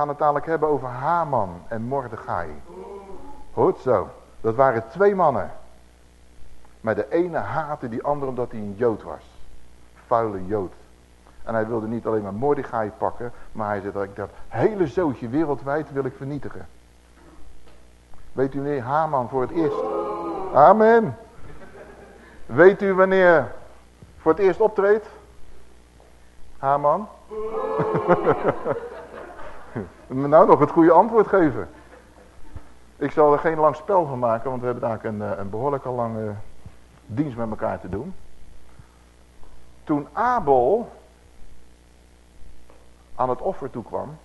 gaan het dadelijk hebben over Haman en Mordechai. Goed zo. Dat waren twee mannen. Maar de ene haatte die andere omdat hij een Jood was. Vuile Jood. En hij wilde niet alleen maar Mordechai pakken. Maar hij zei dat ik dat hele zootje wereldwijd wil ik vernietigen. Weet u wanneer Haman voor het eerst... Amen. Weet u wanneer voor het eerst optreedt? Haman? nou nog het goede antwoord geven. Ik zal er geen lang spel van maken, want we hebben daar een, eh, een behoorlijk al lange dienst met elkaar te doen. Toen Abel aan het offer toekwam,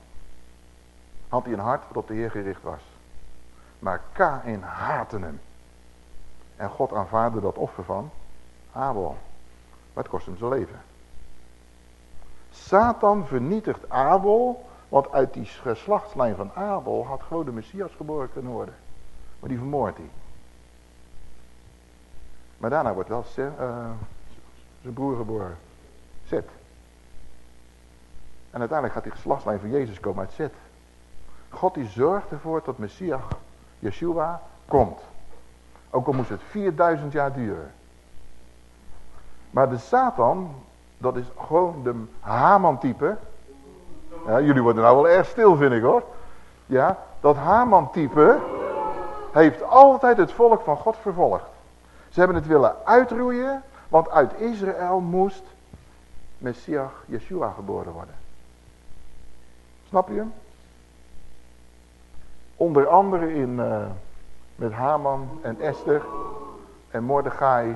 had hij een hart dat op de Heer gericht was. Maar Kain haatte hem. En God aanvaarde dat offer van Abel. Maar het kost hem zijn leven. Satan vernietigt Abel, want uit die geslachtslijn van Abel had gewoon de Messias geboren kunnen worden. Maar die vermoordt hij. Maar daarna wordt wel uh, zijn broer geboren. Zet. En uiteindelijk gaat die geslachtslijn van Jezus komen uit Zet. God die zorgt ervoor dat Messias, Yeshua, komt. Ook al moest het 4000 jaar duren. Maar de Satan, dat is gewoon de Haman-type. Ja, jullie worden nou wel erg stil, vind ik hoor. Ja, dat Haman-type heeft altijd het volk van God vervolgd. Ze hebben het willen uitroeien, want uit Israël moest Messias Yeshua geboren worden. Snap je hem? Onder andere in, uh, met Haman en Esther en Mordechai.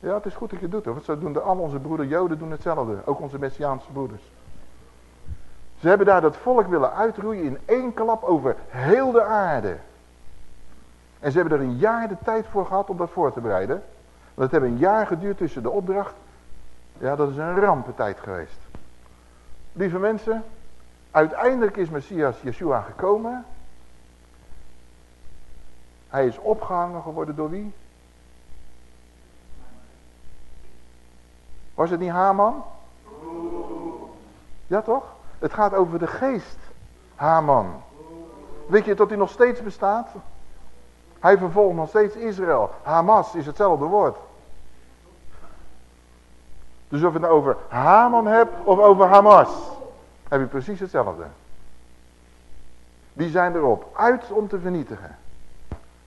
Ja, het is goed dat je doet hoor, want zo doen de, al onze broeders Joden doen hetzelfde. Ook onze Messiaanse broeders. Ze hebben daar dat volk willen uitroeien in één klap over heel de aarde. En ze hebben er een jaar de tijd voor gehad om dat voor te bereiden. Want het heeft een jaar geduurd tussen de opdracht. Ja, dat is een rampentijd geweest. Lieve mensen, uiteindelijk is Messias Yeshua gekomen. Hij is opgehangen geworden door wie? Was het niet Haman? Ja toch? Het gaat over de geest. Haman. Weet je dat hij nog steeds bestaat? Hij vervolgt nog steeds Israël. Hamas is hetzelfde woord. Dus of je het nou over Haman hebt of over Hamas. Heb je precies hetzelfde. Die zijn erop uit om te vernietigen.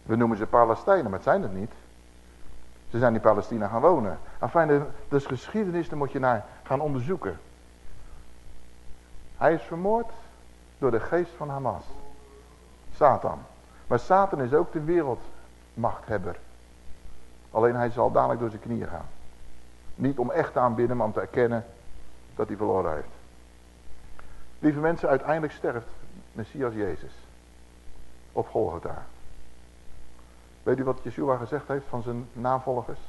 We noemen ze Palestijnen, maar het zijn het niet. Ze zijn in Palestina gaan wonen. Enfin, dat is geschiedenis, daar moet je naar gaan onderzoeken. Hij is vermoord door de geest van Hamas. Satan. Maar Satan is ook de wereldmachthebber. Alleen hij zal dadelijk door zijn knieën gaan. Niet om echt aanbidden, maar om te erkennen dat hij verloren heeft. Lieve mensen, uiteindelijk sterft Messias Jezus. Op Golgotha. Weet u wat Yeshua gezegd heeft van zijn navolgers?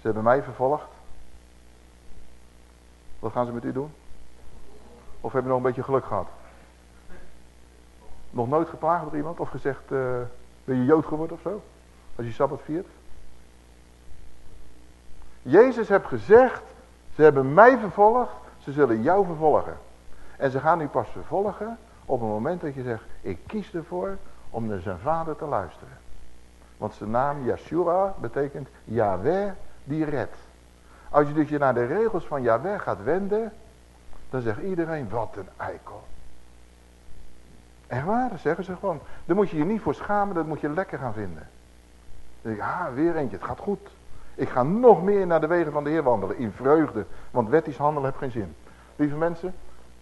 Ze hebben mij vervolgd. Wat gaan ze met u doen? Of hebben nog een beetje geluk gehad? Nog nooit geplaagd door iemand? Of gezegd, uh, ben je Jood geworden of zo? Als je Sabbat viert? Jezus heeft gezegd, ze hebben mij vervolgd, ze zullen jou vervolgen. En ze gaan u pas vervolgen op het moment dat je zegt, ik kies ervoor om naar zijn vader te luisteren. Want zijn naam Yeshua betekent Yahweh die redt. Als je dus je naar de regels van Yahweh gaat wenden, dan zegt iedereen, wat een eikel. Echt waar, zeggen ze gewoon. Daar moet je je niet voor schamen, dat moet je lekker gaan vinden. Dan denk ik, ah, weer eentje, het gaat goed. Ik ga nog meer naar de wegen van de Heer wandelen, in vreugde. Want wettisch handelen heeft geen zin. Lieve mensen,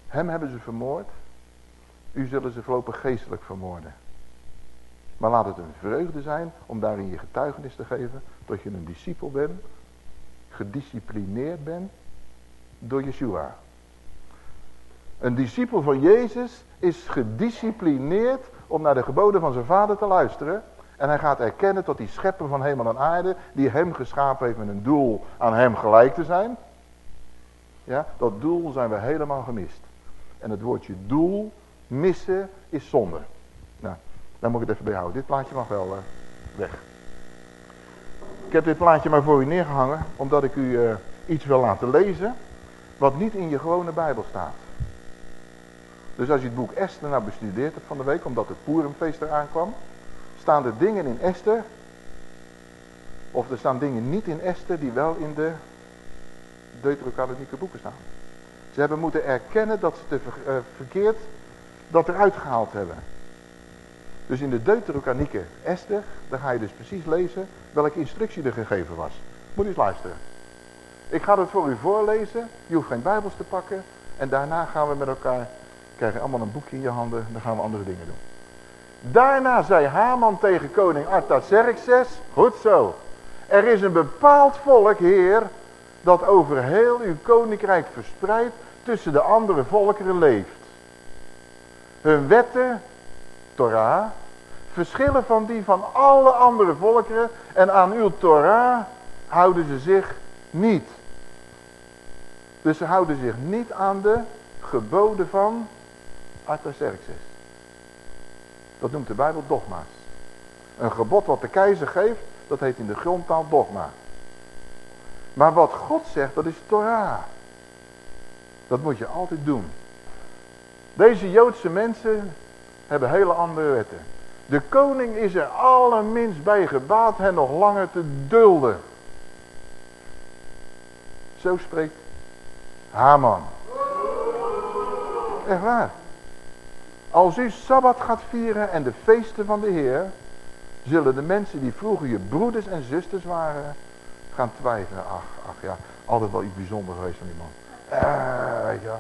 hem hebben ze vermoord. U zullen ze voorlopig geestelijk vermoorden. Maar laat het een vreugde zijn om daarin je getuigenis te geven dat je een discipel bent, gedisciplineerd bent door Yeshua. Een discipel van Jezus is gedisciplineerd om naar de geboden van zijn vader te luisteren. En hij gaat erkennen tot die schepper van hemel en aarde, die hem geschapen heeft met een doel aan hem gelijk te zijn. Ja, dat doel zijn we helemaal gemist. En het woordje doel, missen, is zonde. Nou, daar moet ik het even bij houden. Dit plaatje mag wel uh, weg. Ik heb dit plaatje maar voor u neergehangen, omdat ik u uh, iets wil laten lezen, wat niet in je gewone Bijbel staat. Dus als je het boek Esther nou bestudeerd hebt van de week, omdat het Purimfeest eraan kwam, staan er dingen in Esther, of er staan dingen niet in Esther die wel in de deuterocanonieke boeken staan. Ze hebben moeten erkennen dat ze te uh, verkeerd dat eruit gehaald hebben. Dus in de deuterokanieke Esther, daar ga je dus precies lezen welke instructie er gegeven was. Moet eens luisteren. Ik ga het voor u voorlezen. Je hoeft geen bijbels te pakken. En daarna gaan we met elkaar, krijgen allemaal een boekje in je handen. Dan gaan we andere dingen doen. Daarna zei Haman tegen koning Artaxerxes, goed zo. Er is een bepaald volk, heer, dat over heel uw koninkrijk verspreid tussen de andere volkeren leeft. Hun wetten, Torah, verschillen van die van alle andere volkeren en aan uw Torah houden ze zich niet. Dus ze houden zich niet aan de geboden van Artaxerxes. Dat noemt de Bijbel dogma's. Een gebod wat de keizer geeft, dat heet in de grondtaal dogma. Maar wat God zegt, dat is Torah. Dat moet je altijd doen. Deze Joodse mensen hebben hele andere wetten. De koning is er allerminst bij gebaat hen nog langer te dulden. Zo spreekt Haman. Echt waar. Als u Sabbat gaat vieren en de feesten van de Heer, zullen de mensen die vroeger je broeders en zusters waren, gaan twijfelen. Ach, ach ja, altijd wel iets bijzonders geweest van die man. Eh, weet.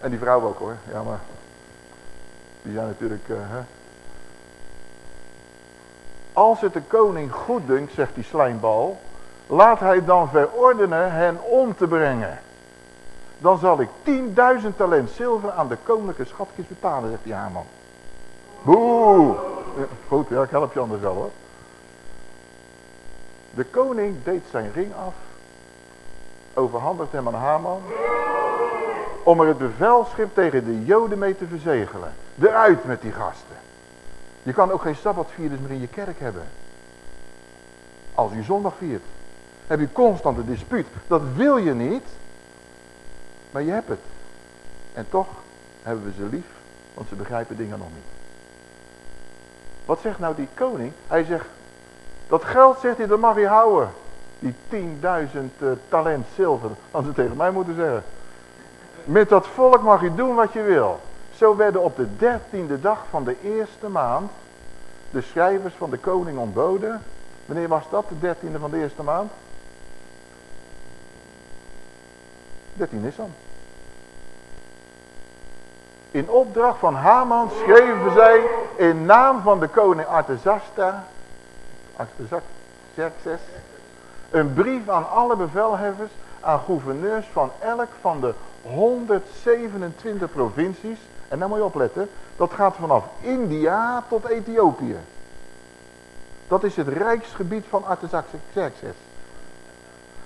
En die vrouw ook hoor. Ja, maar die zijn natuurlijk... Uh, hè. Als het de koning goed dunkt, zegt die slijmbal, laat hij dan verordenen hen om te brengen. Dan zal ik 10.000 talent zilver aan de koninklijke schatkist betalen, zegt die Haman. Boe! goed, ja, ik help je anders wel hoor. De koning deed zijn ring af, overhandigde hem aan Haman, om er het bevelschip tegen de joden mee te verzegelen. Eruit met die gasten. Je kan ook geen sabbatvierders meer in je kerk hebben. Als je zondag viert. Heb je constant een dispuut. Dat wil je niet. Maar je hebt het. En toch hebben we ze lief. Want ze begrijpen dingen nog niet. Wat zegt nou die koning? Hij zegt. Dat geld zegt hij dat mag hij houden. Die 10.000 uh, talent zilver. Als ze tegen mij moeten zeggen. Met dat volk mag je doen wat je wil. Zo werden op de dertiende dag van de eerste maand de schrijvers van de koning ontboden. Wanneer was dat, de dertiende van de eerste maand? 13 Nissan. In opdracht van Haman schreven zij in naam van de koning Artezasta, Artaxerxes, een brief aan alle bevelhebbers, aan gouverneurs van elk van de 127 provincies. En dan moet je opletten, dat gaat vanaf India tot Ethiopië. Dat is het rijksgebied van Artaxerxes.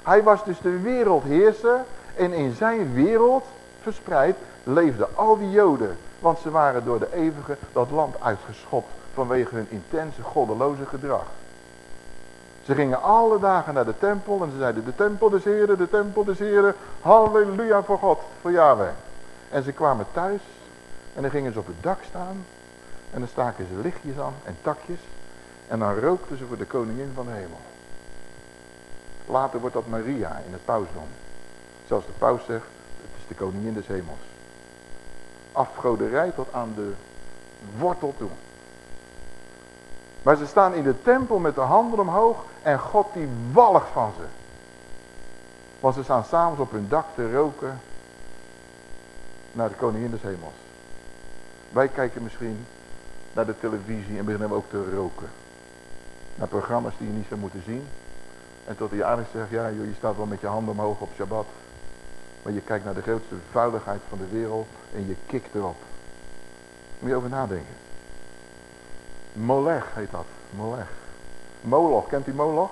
Hij was dus de wereldheerser en in zijn wereld verspreid leefden al die joden. Want ze waren door de eeuwige dat land uitgeschopt vanwege hun intense goddeloze gedrag. Ze gingen alle dagen naar de tempel en ze zeiden de tempel des heren, de tempel des heren, halleluja voor God, voor Yahweh. En ze kwamen thuis en dan gingen ze op het dak staan en dan staken ze lichtjes aan en takjes en dan rookten ze voor de koningin van de hemel. Later wordt dat Maria in het pausdom. Zoals de paus zegt, het is de koningin des hemels. Afgoderij tot aan de wortel toe. Maar ze staan in de tempel met de handen omhoog en God die walgt van ze. Want ze staan s'avonds op hun dak te roken naar de koningin des hemels. Wij kijken misschien naar de televisie en beginnen ook te roken. Naar programma's die je niet zou moeten zien. En tot hij aardig zegt, ja joh, je staat wel met je handen omhoog op Shabbat. Maar je kijkt naar de grootste vuiligheid van de wereld en je kikt erop. Moet je over nadenken. Molech heet dat. Molech. Moloch, kent u Moloch?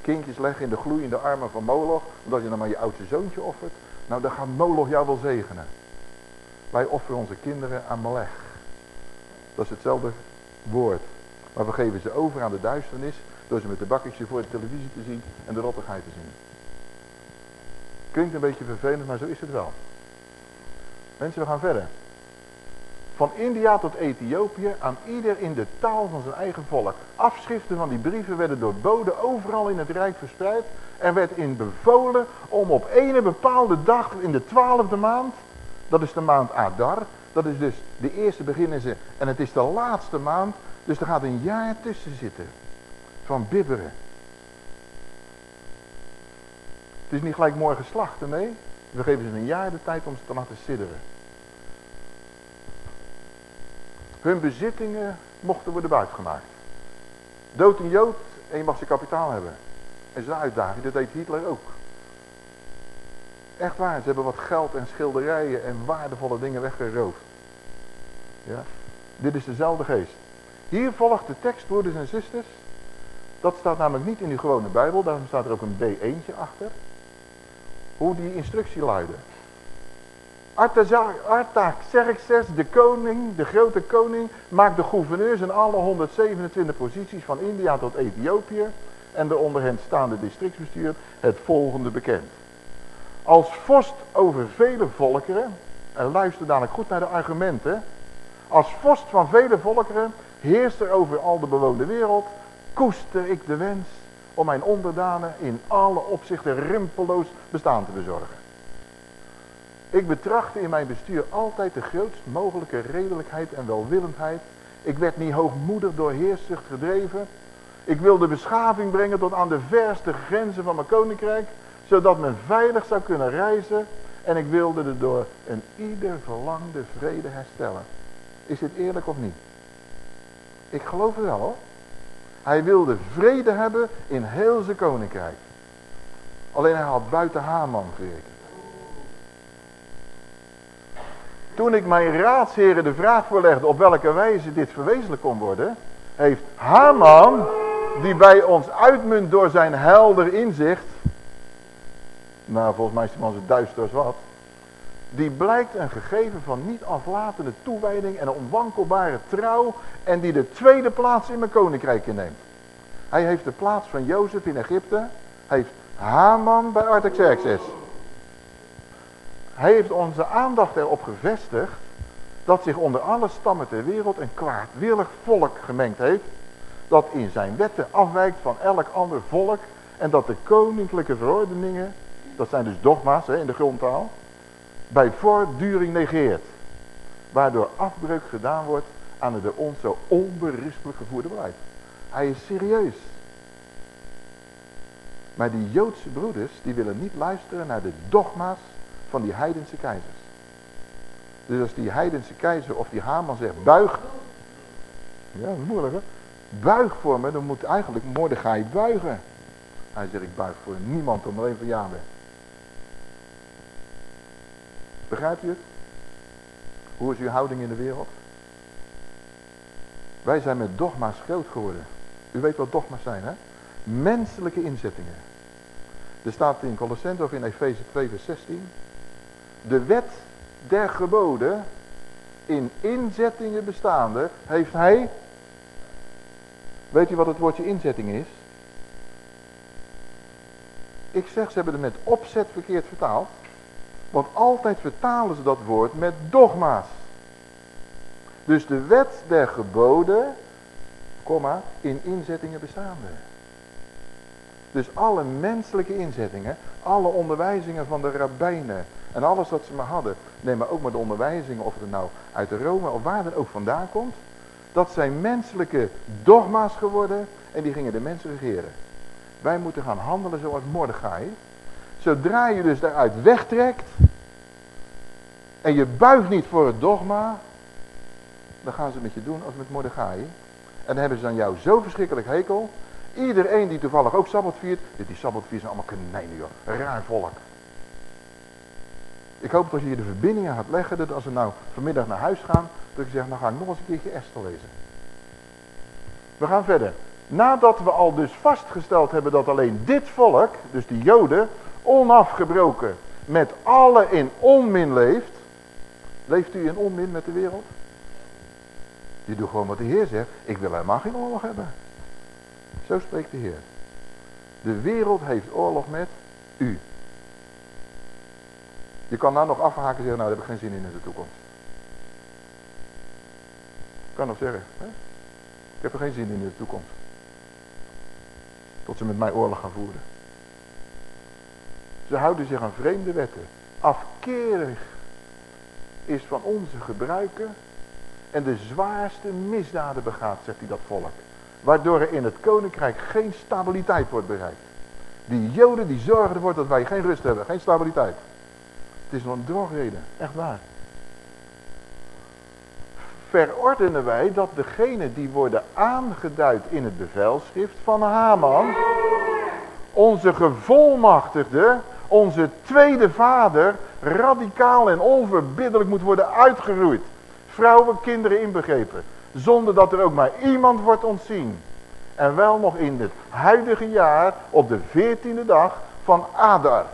Kindjes leggen in de gloeiende armen van Moloch. Omdat je dan maar je oudste zoontje offert. Nou, dan gaat Moloch jou wel zegenen. Wij offeren onze kinderen aan Molech. Dat is hetzelfde woord. Maar we geven ze over aan de duisternis. Door ze met de bakkertje voor de televisie te zien en de rottigheid te zien. Klinkt een beetje vervelend, maar zo is het wel. Mensen, we gaan verder. van India tot Ethiopië aan ieder in de taal van zijn eigen volk. Afschriften van die brieven werden door boden overal in het Rijk verspreid. Er werd in bevolen om op ene bepaalde dag in de twaalfde maand, dat is de maand Adar, dat is dus de eerste beginnen ze en het is de laatste maand, dus er gaat een jaar tussen zitten van bibberen. Het is niet gelijk morgen slachten, nee. We geven ze een jaar de tijd om ze te laten sidderen. Hun bezittingen mochten worden buitgemaakt. Dood een Jood en je mag zijn kapitaal hebben. En zijn uitdaging, dat deed Hitler ook. Echt waar, ze hebben wat geld en schilderijen en waardevolle dingen weggeroofd. Ja? Dit is dezelfde geest. Hier volgt de tekst, broeders en zusters. Dat staat namelijk niet in uw gewone Bijbel, daarom staat er ook een B1'tje achter. Hoe die instructie luidde. Artaxerxes, de koning, de grote koning, maakt de gouverneurs in alle 127 posities van India tot Ethiopië en de onder hen staande districtsbestuur het volgende bekend. Als vorst over vele volkeren, en luister dadelijk goed naar de argumenten, als vorst van vele volkeren heerst er over al de bewoonde wereld, koester ik de wens om mijn onderdanen in alle opzichten rimpeloos bestaan te bezorgen. Ik betrachtte in mijn bestuur altijd de grootst mogelijke redelijkheid en welwillendheid. Ik werd niet hoogmoedig door heerszucht gedreven. Ik wilde beschaving brengen tot aan de verste grenzen van mijn koninkrijk, zodat men veilig zou kunnen reizen. En ik wilde er door een ieder verlangde vrede herstellen. Is dit eerlijk of niet? Ik geloof het wel hoor. Hij wilde vrede hebben in heel zijn koninkrijk. Alleen hij had buiten Haman gerekend. Toen ik mijn raadsheren de vraag voorlegde op welke wijze dit verwezenlijk kon worden, heeft Haman, die bij ons uitmunt door zijn helder inzicht, nou volgens mij is die man zo duister als wat, die blijkt een gegeven van niet aflatende toewijding en onwankelbare trouw en die de tweede plaats in mijn koninkrijk inneemt. Hij heeft de plaats van Jozef in Egypte, heeft Haman bij Artaxerxes. Hij heeft onze aandacht erop gevestigd dat zich onder alle stammen ter wereld een kwaadwillig volk gemengd heeft, dat in zijn wetten afwijkt van elk ander volk en dat de koninklijke verordeningen, dat zijn dus dogma's hè, in de grondtaal, bij voortduring negeert. Waardoor afbreuk gedaan wordt aan het door ons zo onberispelijk gevoerde beleid. Hij is serieus. Maar die Joodse broeders, die willen niet luisteren naar de dogma's van die heidense keizers. Dus als die heidense keizer of die Haman zegt, buig. Ja, dat is moeilijk hè. Buig voor me, dan moet eigenlijk Mordechai buigen. Hij zegt, ik buig voor niemand, om alleen voor Yahweh. Begrijpt u het? Hoe is uw houding in de wereld? Wij zijn met dogma's groot geworden. U weet wat dogma's zijn, hè? Menselijke inzettingen. Er staat in Colossense of in Efeze 2 vers 16. De wet der geboden in inzettingen bestaande heeft hij... Weet u wat het woordje inzetting is? Ik zeg, ze hebben het met opzet verkeerd vertaald. Want altijd vertalen ze dat woord met dogma's. Dus de wet der geboden, in inzettingen bestaande. Dus alle menselijke inzettingen, alle onderwijzingen van de rabbijnen en alles wat ze maar hadden, neem maar ook maar de onderwijzingen, of het nou uit Rome of waar dan ook vandaan komt, dat zijn menselijke dogma's geworden en die gingen de mensen regeren. Wij moeten gaan handelen zoals Mordechai. Zodra je dus daaruit wegtrekt en je buigt niet voor het dogma, dan gaan ze met je doen als met Mordechai. En dan hebben ze aan jou zo verschrikkelijk hekel. Iedereen die toevallig ook Sabbat viert, die Sabbat viert zijn allemaal konijnen joh, raar volk. Ik hoop dat je de verbindingen gaat leggen, dat als we nou vanmiddag naar huis gaan, dat ik zeg, nou ga ik nog eens een keertje Esther lezen. We gaan verder. Nadat we al dus vastgesteld hebben dat alleen dit volk, dus die joden, onafgebroken met alle in onmin leeft. Leeft u in onmin met de wereld? Je doet gewoon wat de Heer zegt. Ik wil helemaal geen oorlog hebben. Zo spreekt de Heer. De wereld heeft oorlog met u. Je kan nou nog afhaken en zeggen, nou daar heb ik geen zin in in de toekomst. kan nog zeggen. Hè? Ik heb er geen zin in in de toekomst. Tot ze met mij oorlog gaan voeren. Ze houden zich aan vreemde wetten. Afkerig is van onze gebruiken en de zwaarste misdaden begaat, zegt hij dat volk. Waardoor er in het koninkrijk geen stabiliteit wordt bereikt. Die joden die zorgen ervoor dat wij geen rust hebben, geen stabiliteit. Het is nog een drogreden, echt waar. Verordenen wij dat degenen die worden aangeduid in het bevelschrift van Haman, onze gevolmachtigde, onze tweede vader, radicaal en onverbiddelijk moet worden uitgeroeid. Vrouwen, kinderen inbegrepen. Zonder dat er ook maar iemand wordt ontzien. En wel nog in het huidige jaar op de veertiende dag van Adar.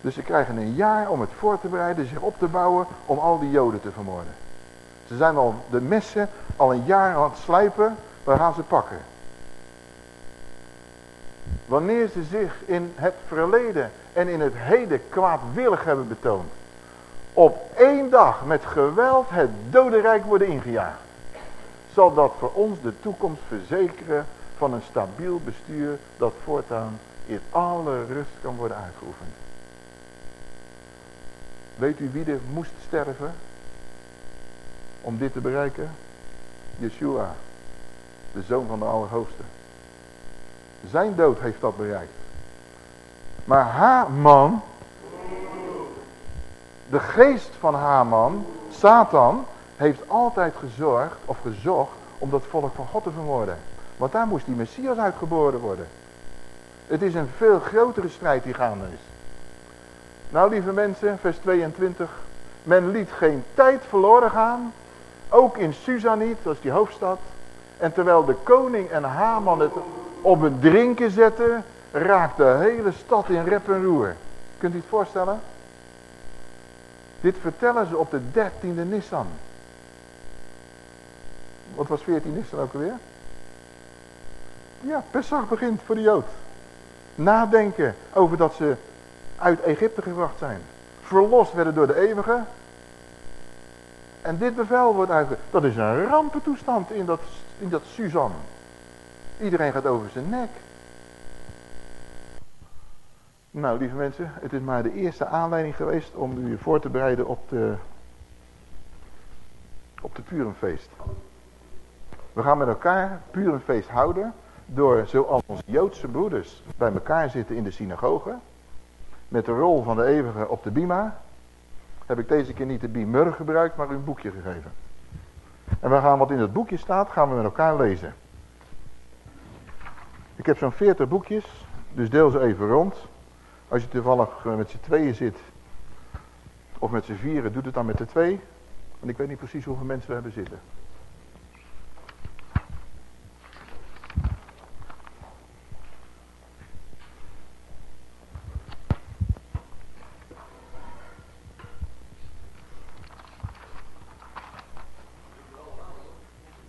Dus ze krijgen een jaar om het voor te bereiden, zich op te bouwen om al die joden te vermoorden. Ze zijn al de messen al een jaar aan het slijpen, we gaan ze pakken. Wanneer ze zich in het verleden en in het heden kwaadwillig hebben betoond. Op één dag met geweld het dodenrijk worden ingejaagd. Zal dat voor ons de toekomst verzekeren van een stabiel bestuur dat voortaan in alle rust kan worden uitgeoefend. Weet u wie er moest sterven om dit te bereiken? Yeshua, de zoon van de Allerhoogste. Zijn dood heeft dat bereikt. Maar Haman, de geest van Haman, Satan, heeft altijd gezorgd of gezocht om dat volk van God te vermoorden. Want daar moest die Messias uitgeboren worden. Het is een veel grotere strijd die gaande is. Nou lieve mensen, vers 22. Men liet geen tijd verloren gaan. Ook in Susa niet, dat is die hoofdstad. En terwijl de koning en Haman het op het drinken zetten, raakt de hele stad in rep en roer. Kunt u het voorstellen? Dit vertellen ze op de dertiende Nissan. Wat was 14 Nissan ook alweer? Ja, Pesach begint voor de Jood. Nadenken over dat ze uit Egypte gebracht zijn. Verlost werden door de eeuwige. En dit bevel wordt uitgevoerd. Dat is een rampentoestand in dat, in dat Suzanne. Iedereen gaat over zijn nek. Nou, lieve mensen, het is maar de eerste aanleiding geweest om u voor te bereiden op de, op de Purenfeest. We gaan met elkaar Purenfeest houden door zoals onze Joodse broeders bij elkaar zitten in de synagoge. Met de rol van de eeuwige op de bima. Heb ik deze keer niet de bimur gebruikt, maar een boekje gegeven. En we gaan wat in het boekje staat, gaan we met elkaar lezen. Ik heb zo'n 40 boekjes, dus deel ze even rond. Als je toevallig eh, met z'n tweeën zit, of met z'n vieren, doet het dan met de twee. Want ik weet niet precies hoeveel mensen we hebben zitten.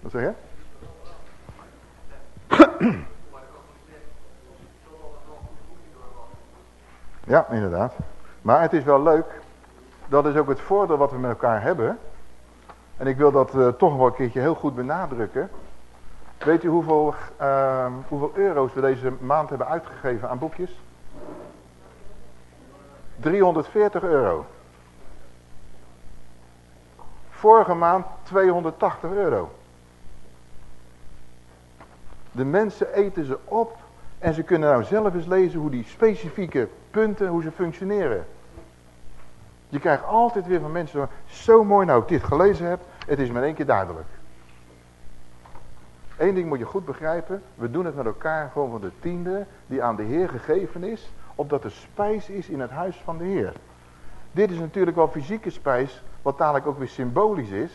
Wat zeg je? Ja, inderdaad. Maar het is wel leuk. Dat is ook het voordeel wat we met elkaar hebben. En ik wil dat uh, toch wel een keertje heel goed benadrukken. Weet u hoeveel, uh, hoeveel euro's we deze maand hebben uitgegeven aan boekjes? 340 euro. Vorige maand 280 euro. De mensen eten ze op en ze kunnen nou zelf eens lezen hoe die specifieke punten, hoe ze functioneren. Je krijgt altijd weer van mensen, zo mooi nou ik dit gelezen heb, het is met één keer duidelijk. Eén ding moet je goed begrijpen, we doen het met elkaar gewoon van de tiende die aan de Heer gegeven is, opdat er spijs is in het huis van de Heer. Dit is natuurlijk wel fysieke spijs, wat dadelijk ook weer symbolisch is.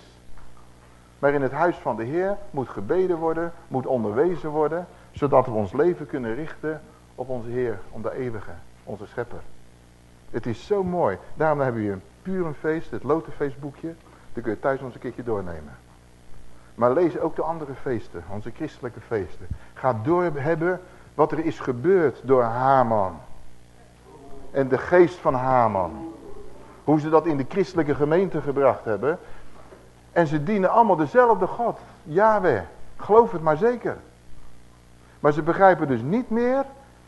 Maar in het huis van de Heer moet gebeden worden, moet onderwezen worden, zodat we ons leven kunnen richten op onze Heer, om de eeuwige, onze schepper. Het is zo mooi. Daarom hebben we een Purenfeest, het Lotenfeestboekje. Dat kun je thuis eens een keertje doornemen. Maar lees ook de andere feesten, onze christelijke feesten. Ga doorhebben wat er is gebeurd door Haman. En de geest van Haman. Hoe ze dat in de christelijke gemeente gebracht hebben. En ze dienen allemaal dezelfde God. Yahweh. Geloof het maar zeker. Maar ze begrijpen dus niet meer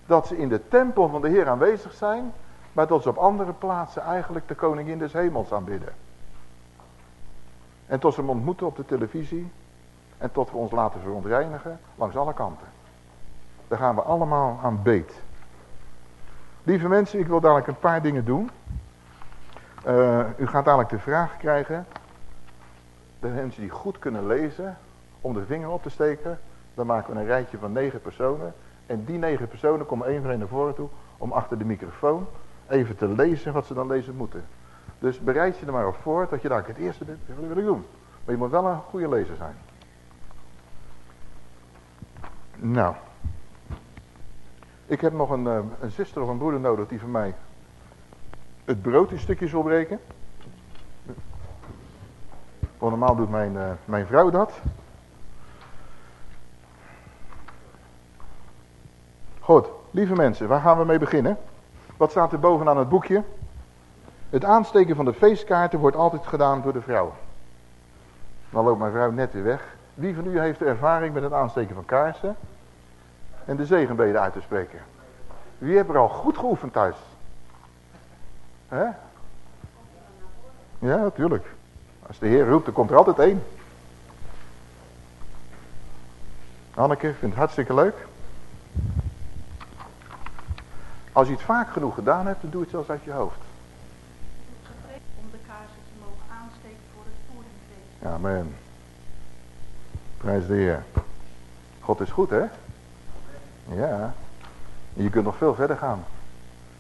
dat ze in de tempel van de Heer aanwezig zijn. Maar dat ze op andere plaatsen eigenlijk de koningin des hemels aanbidden. En tot ze hem ontmoeten op de televisie. En tot we ons laten verontreinigen langs alle kanten. Daar gaan we allemaal aan beet. Lieve mensen, ik wil dadelijk een paar dingen doen. Uh, u gaat dadelijk de vraag krijgen. De mensen die goed kunnen lezen, om de vinger op te steken. Dan maken we een rijtje van negen personen. En die negen personen komen één voor één naar voren toe. Om achter de microfoon even te lezen wat ze dan lezen moeten. Dus bereid je er maar op voor dat je daar het eerste bent. Dat wil doen. Maar je moet wel een goede lezer zijn. Nou. Ik heb nog een, eh, een zuster of een broeder nodig die van mij het brood in stukjes wil breken. Normaal doet mijn, uh, mijn vrouw dat. Goed, lieve mensen, waar gaan we mee beginnen? Wat staat er bovenaan het boekje? Het aansteken van de feestkaarten wordt altijd gedaan door de vrouw. Dan loopt mijn vrouw net weer weg. Wie van u heeft ervaring met het aansteken van kaarsen? En de zegenbeden uit te spreken? Wie heeft er al goed geoefend thuis? Hè? Ja, natuurlijk. Als de Heer roept, dan komt er altijd één. Anneke vindt het hartstikke leuk. Als je het vaak genoeg gedaan hebt, dan doe je het zelfs uit je hoofd. Om de kaarsen te mogen aansteken voor het voedingsfeest. Amen. Prijs de Heer. God is goed, hè? Ja. je kunt nog veel verder gaan.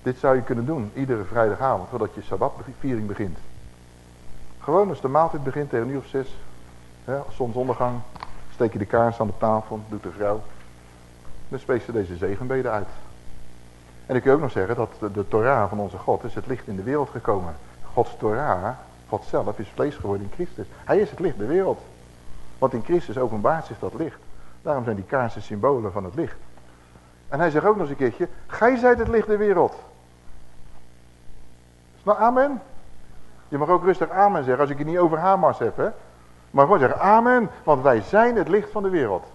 Dit zou je kunnen doen, iedere vrijdagavond, voordat je sabbatviering begint. Gewoon als de maaltijd begint tegen nu of zes, hè, zonsondergang, steek je de kaars aan de tafel, doet de vrouw. Dan spreekt ze deze zegenbeden uit. En ik kun ook nog zeggen dat de, de Torah van onze God is het licht in de wereld gekomen. Gods Torah, God zelf, is vlees geworden in Christus. Hij is het licht der wereld. Want in Christus openbaart zich dat licht. Daarom zijn die kaarsen symbolen van het licht. En hij zegt ook nog eens een keertje, gij zijt het licht der wereld. Nou, amen. Je mag ook rustig amen zeggen als ik het niet over Hamas heb. Maar gewoon zeggen amen, want wij zijn het licht van de wereld.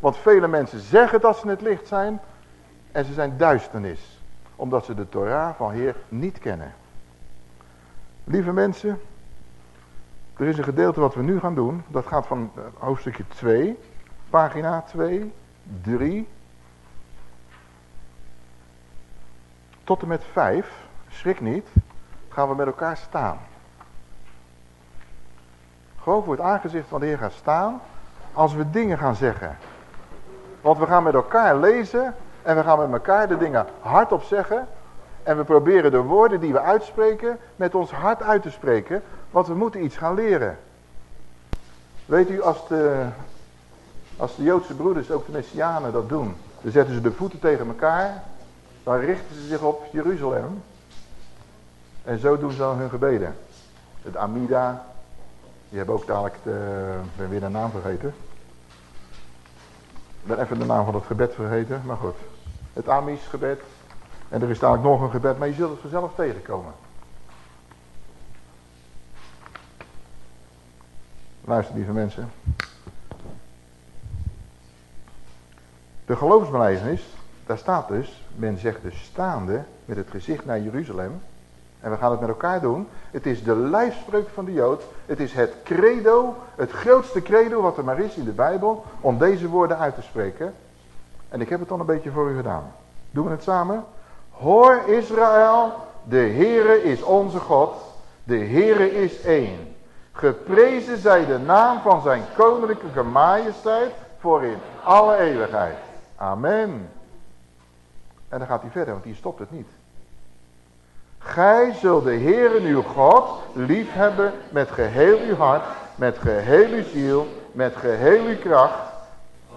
Want vele mensen zeggen dat ze het licht zijn en ze zijn duisternis. Omdat ze de Torah van Heer niet kennen. Lieve mensen, er is een gedeelte wat we nu gaan doen. Dat gaat van eh, hoofdstukje 2, pagina 2, 3, tot en met 5. Schrik niet gaan we met elkaar staan. Gewoon voor het aangezicht van de Heer gaan staan als we dingen gaan zeggen. Want we gaan met elkaar lezen en we gaan met elkaar de dingen hardop zeggen. En we proberen de woorden die we uitspreken met ons hart uit te spreken. Want we moeten iets gaan leren. Weet u, als de, als de Joodse broeders, ook de Messianen, dat doen. Dan zetten ze de voeten tegen elkaar. Dan richten ze zich op Jeruzalem. En zo doen ze dan hun gebeden. Het Amida. Die hebben ook dadelijk, de, ik ben weer de naam vergeten. Ik ben even de naam van het gebed vergeten, maar goed. Het Amis gebed. En er is dadelijk nog een gebed, maar je zult het vanzelf tegenkomen. Luister lieve mensen. De geloofsbelijdenis, daar staat dus, men zegt dus staande met het gezicht naar Jeruzalem. En we gaan het met elkaar doen. Het is de lijfspreuk van de Jood. Het is het credo, het grootste credo wat er maar is in de Bijbel, om deze woorden uit te spreken. En ik heb het dan een beetje voor u gedaan. Doen we het samen? Hoor Israël, de Heere is onze God, de Heere is één. Geprezen zij de naam van zijn koninklijke majesteit voor in alle eeuwigheid. Amen. En dan gaat hij verder, want hier stopt het niet. Gij zult de Heere uw God liefhebben met geheel uw hart, met geheel uw ziel, met geheel uw kracht.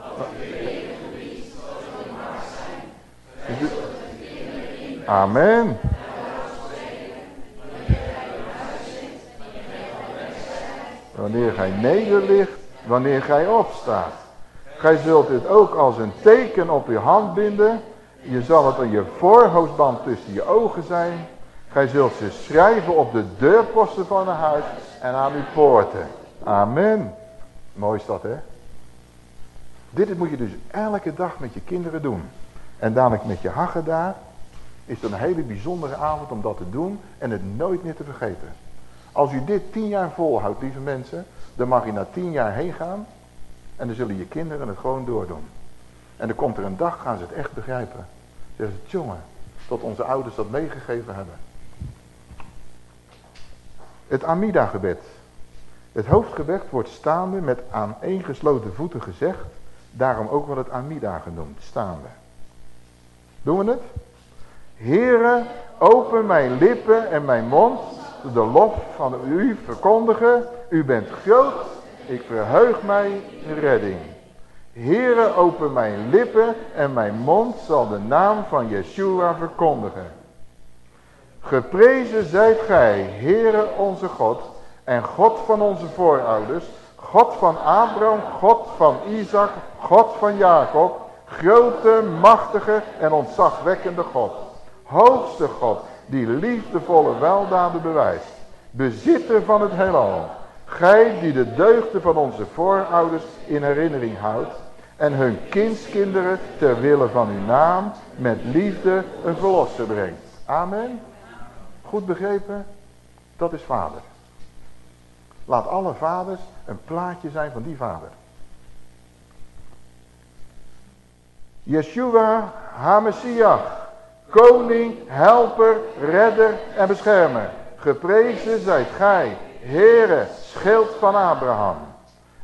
Amen. Wanneer gij nederligt, wanneer gij opstaat. Gij zult dit ook als een teken op uw hand binden. Je zal het aan je voorhoofdband tussen je ogen zijn. Gij zult ze schrijven op de deurposten van een huis en aan uw poorten. Amen. Mooi is dat, hè? Dit moet je dus elke dag met je kinderen doen. En dadelijk met je daar is het een hele bijzondere avond om dat te doen en het nooit meer te vergeten. Als u dit tien jaar volhoudt, lieve mensen, dan mag je na tien jaar heen gaan en dan zullen je kinderen het gewoon doordoen. En dan komt er een dag, gaan ze het echt begrijpen. Zeggen ze, jongen, tot onze ouders dat meegegeven hebben. Het Amida-gebed. Het hoofdgebed wordt staande met aaneengesloten voeten gezegd. Daarom ook wel het Amida genoemd, staande. Doen we het? Heere, open mijn lippen en mijn mond, de lof van u verkondigen. U bent groot, ik verheug mij in redding. Heere, open mijn lippen en mijn mond zal de naam van Yeshua verkondigen. Geprezen zijt gij, Heere onze God, en God van onze voorouders, God van Abraham, God van Isaac, God van Jacob, grote, machtige en ontzagwekkende God. Hoogste God, die liefdevolle weldaden bewijst. Bezitter van het heelal. Gij die de deugden van onze voorouders in herinnering houdt. En hun kindskinderen ter wille van uw naam met liefde een verlosser brengt. Amen. Goed begrepen? Dat is vader. Laat alle vaders een plaatje zijn van die vader. Yeshua HaMessiach. Koning, helper, redder en beschermer. Geprezen zijt gij, Heere, schild van Abraham.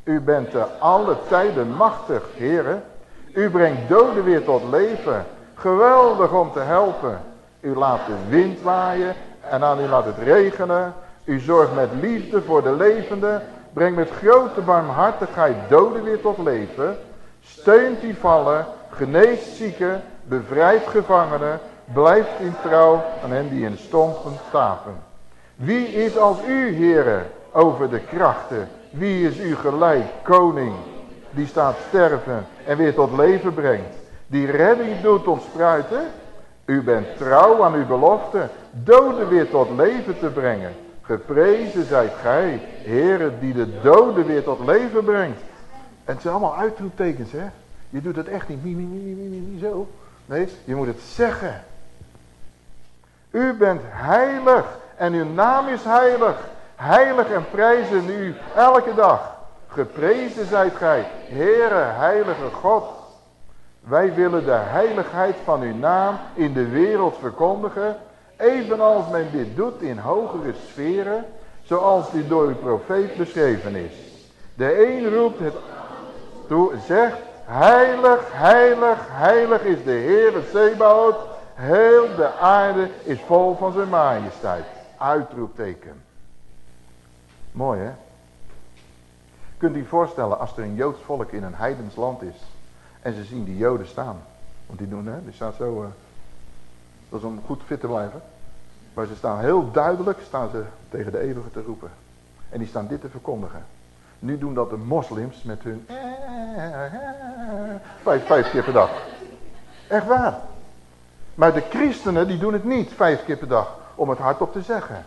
U bent te alle tijden machtig, Heere. U brengt doden weer tot leven. Geweldig om te helpen. U laat de wind waaien en aan u laat het regenen. U zorgt met liefde voor de levenden. Brengt met grote barmhartigheid doden weer tot leven. Steunt die vallen. Geneest zieken. Bevrijdt gevangenen. Blijft in trouw aan hen die in stompen staven. Wie is als u, heren, over de krachten? Wie is u gelijk, koning, die staat sterven en weer tot leven brengt? Die redding doet ontspruiten? U bent trouw aan uw belofte, doden weer tot leven te brengen. Geprezen zijt gij, heren, die de doden weer tot leven brengt. En het zijn allemaal uitroeptekens, hè? Je doet het echt niet, niet, niet, niet, niet zo. Nee, je moet het zeggen. U bent heilig en uw naam is heilig. Heilig en prijzen u elke dag. Geprezen zijt gij, Heere, heilige God. Wij willen de heiligheid van uw naam in de wereld verkondigen. Evenals men dit doet in hogere sferen. Zoals die door uw profeet beschreven is. De een roept het toe, zegt, heilig, heilig, heilig is de Heere Zebaot. Heel de aarde is vol van zijn majesteit. Uitroepteken. Mooi hè? Kunt u voorstellen als er een Joods volk in een heidens land is. En ze zien die Joden staan. Want die doen hè, die staan zo. Uh, dat is om goed fit te blijven. Maar ze staan heel duidelijk, staan ze tegen de eeuwige te roepen. En die staan dit te verkondigen. Nu doen dat de moslims met hun... Vijf, vijf keer per dag. Echt waar. Maar de christenen die doen het niet vijf keer per dag om het hardop te zeggen.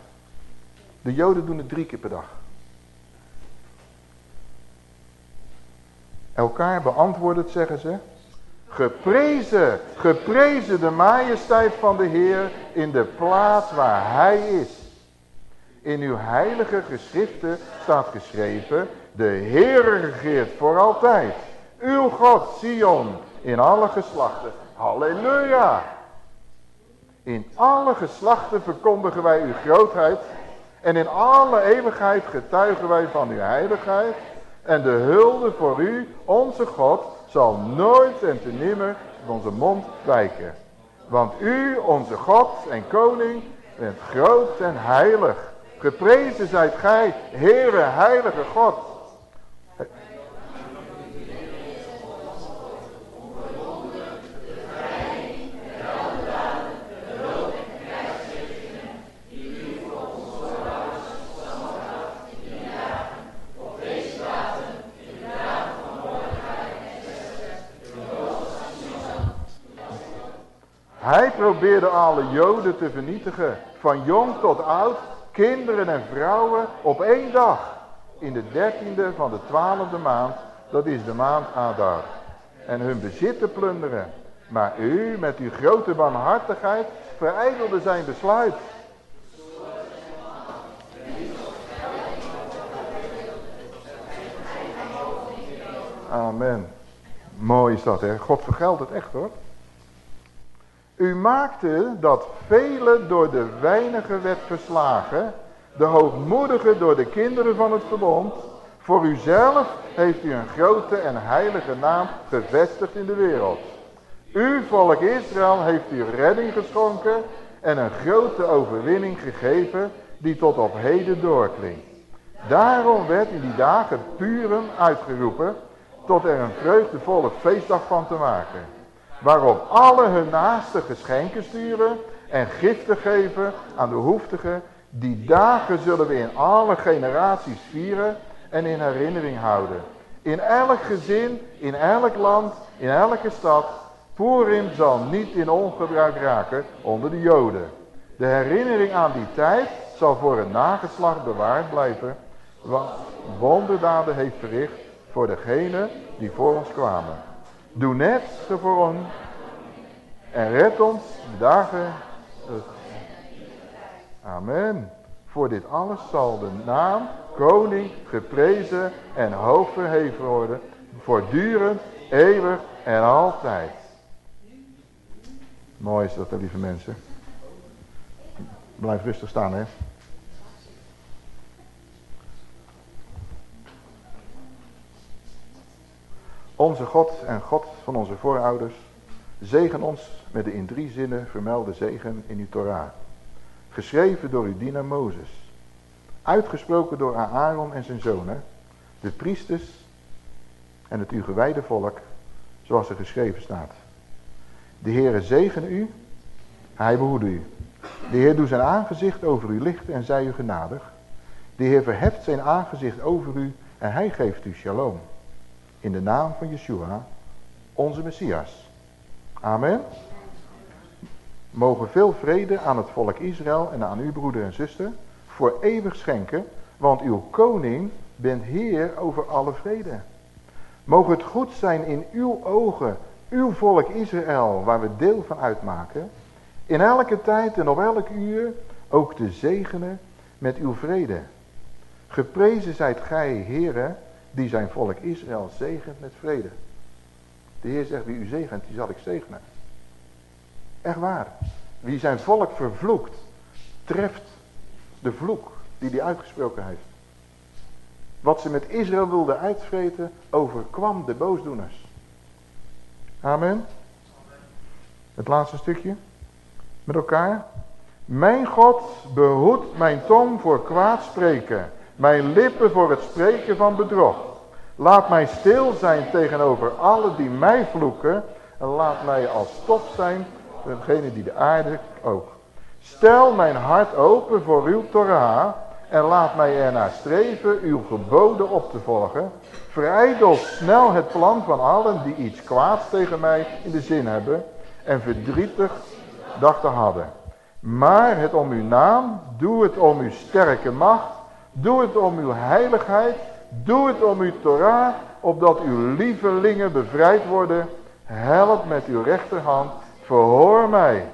De joden doen het drie keer per dag. Elkaar beantwoorden zeggen ze. Geprezen, geprezen de majesteit van de Heer in de plaats waar Hij is. In uw heilige geschriften staat geschreven, de Heer regeert voor altijd. Uw God, Sion, in alle geslachten. Halleluja! In alle geslachten verkondigen wij uw grootheid. En in alle eeuwigheid getuigen wij van uw heiligheid. En de hulde voor u, onze God, zal nooit en te nimmer van onze mond wijken. Want u, onze God en koning, bent groot en heilig. Geprezen zijt gij, Heere, heilige God. Hij probeerde alle joden te vernietigen. Van jong tot oud, kinderen en vrouwen op één dag. in de dertiende van de twaalfde maand, dat is de maand Adar. En hun bezitten plunderen. Maar u met uw grote barmhartigheid verijdelde zijn besluit. Amen. Mooi is dat, hè? God vergeldt het echt, hoor. U maakte dat velen door de weinige werd verslagen, de hoogmoedige door de kinderen van het verbond. Voor uzelf heeft u een grote en heilige naam gevestigd in de wereld. Uw volk Israël heeft u redding geschonken en een grote overwinning gegeven die tot op heden doorklinkt. Daarom werd in die dagen Purim uitgeroepen tot er een vreugdevolle feestdag van te maken. Waarop alle hun naaste geschenken sturen en giften geven aan de hoeftigen. Die dagen zullen we in alle generaties vieren en in herinnering houden. In elk gezin, in elk land, in elke stad. Purim zal niet in ongebruik raken onder de Joden. De herinnering aan die tijd zal voor een nageslacht bewaard blijven. Wat wonderdaden heeft verricht voor degene die voor ons kwamen. Doe net zo voor ons en red ons dagen. Amen. Voor dit alles zal de naam koning geprezen en hoog verheven worden. Voortdurend, eeuwig en altijd. Mooi is dat, lieve mensen. Blijf rustig staan, hè. Onze God en God van onze voorouders, zegen ons met de in drie zinnen vermelde zegen in uw Torah. Geschreven door uw dienaar Mozes. Uitgesproken door Aaron en zijn zonen, de priesters en het u gewijde volk, zoals er geschreven staat. De Heere zegen u, hij behoede u. De Heer doet zijn aangezicht over u lichten en zij u genadig. De Heer verheft zijn aangezicht over u en hij geeft u shalom. In de naam van Yeshua, onze Messias. Amen. Mogen veel vrede aan het volk Israël en aan uw broeder en zuster voor eeuwig schenken, want uw koning bent heer over alle vrede. Mogen het goed zijn in uw ogen, uw volk Israël, waar we deel van uitmaken, in elke tijd en op elk uur ook te zegenen met uw vrede. Geprezen zijt gij, heren, die zijn volk Israël zegent met vrede. De Heer zegt, wie u zegent, die zal ik zegenen. Echt waar. Wie zijn volk vervloekt, treft de vloek die hij uitgesproken heeft. Wat ze met Israël wilden uitvreten, overkwam de boosdoeners. Amen. Het laatste stukje. Met elkaar. Mijn God behoedt mijn tong voor kwaad spreken. Mijn lippen voor het spreken van bedrog. Laat mij stil zijn tegenover alle die mij vloeken. En laat mij als stof zijn voor degene die de aarde ook. Stel mijn hart open voor uw Torah. En laat mij ernaar streven uw geboden op te volgen. Verijdel snel het plan van allen die iets kwaads tegen mij in de zin hebben. En verdrietig dachten hadden. Maar het om uw naam, doe het om uw sterke macht Doe het om uw heiligheid. Doe het om uw Torah, opdat uw lievelingen bevrijd worden. Help met uw rechterhand. Verhoor mij.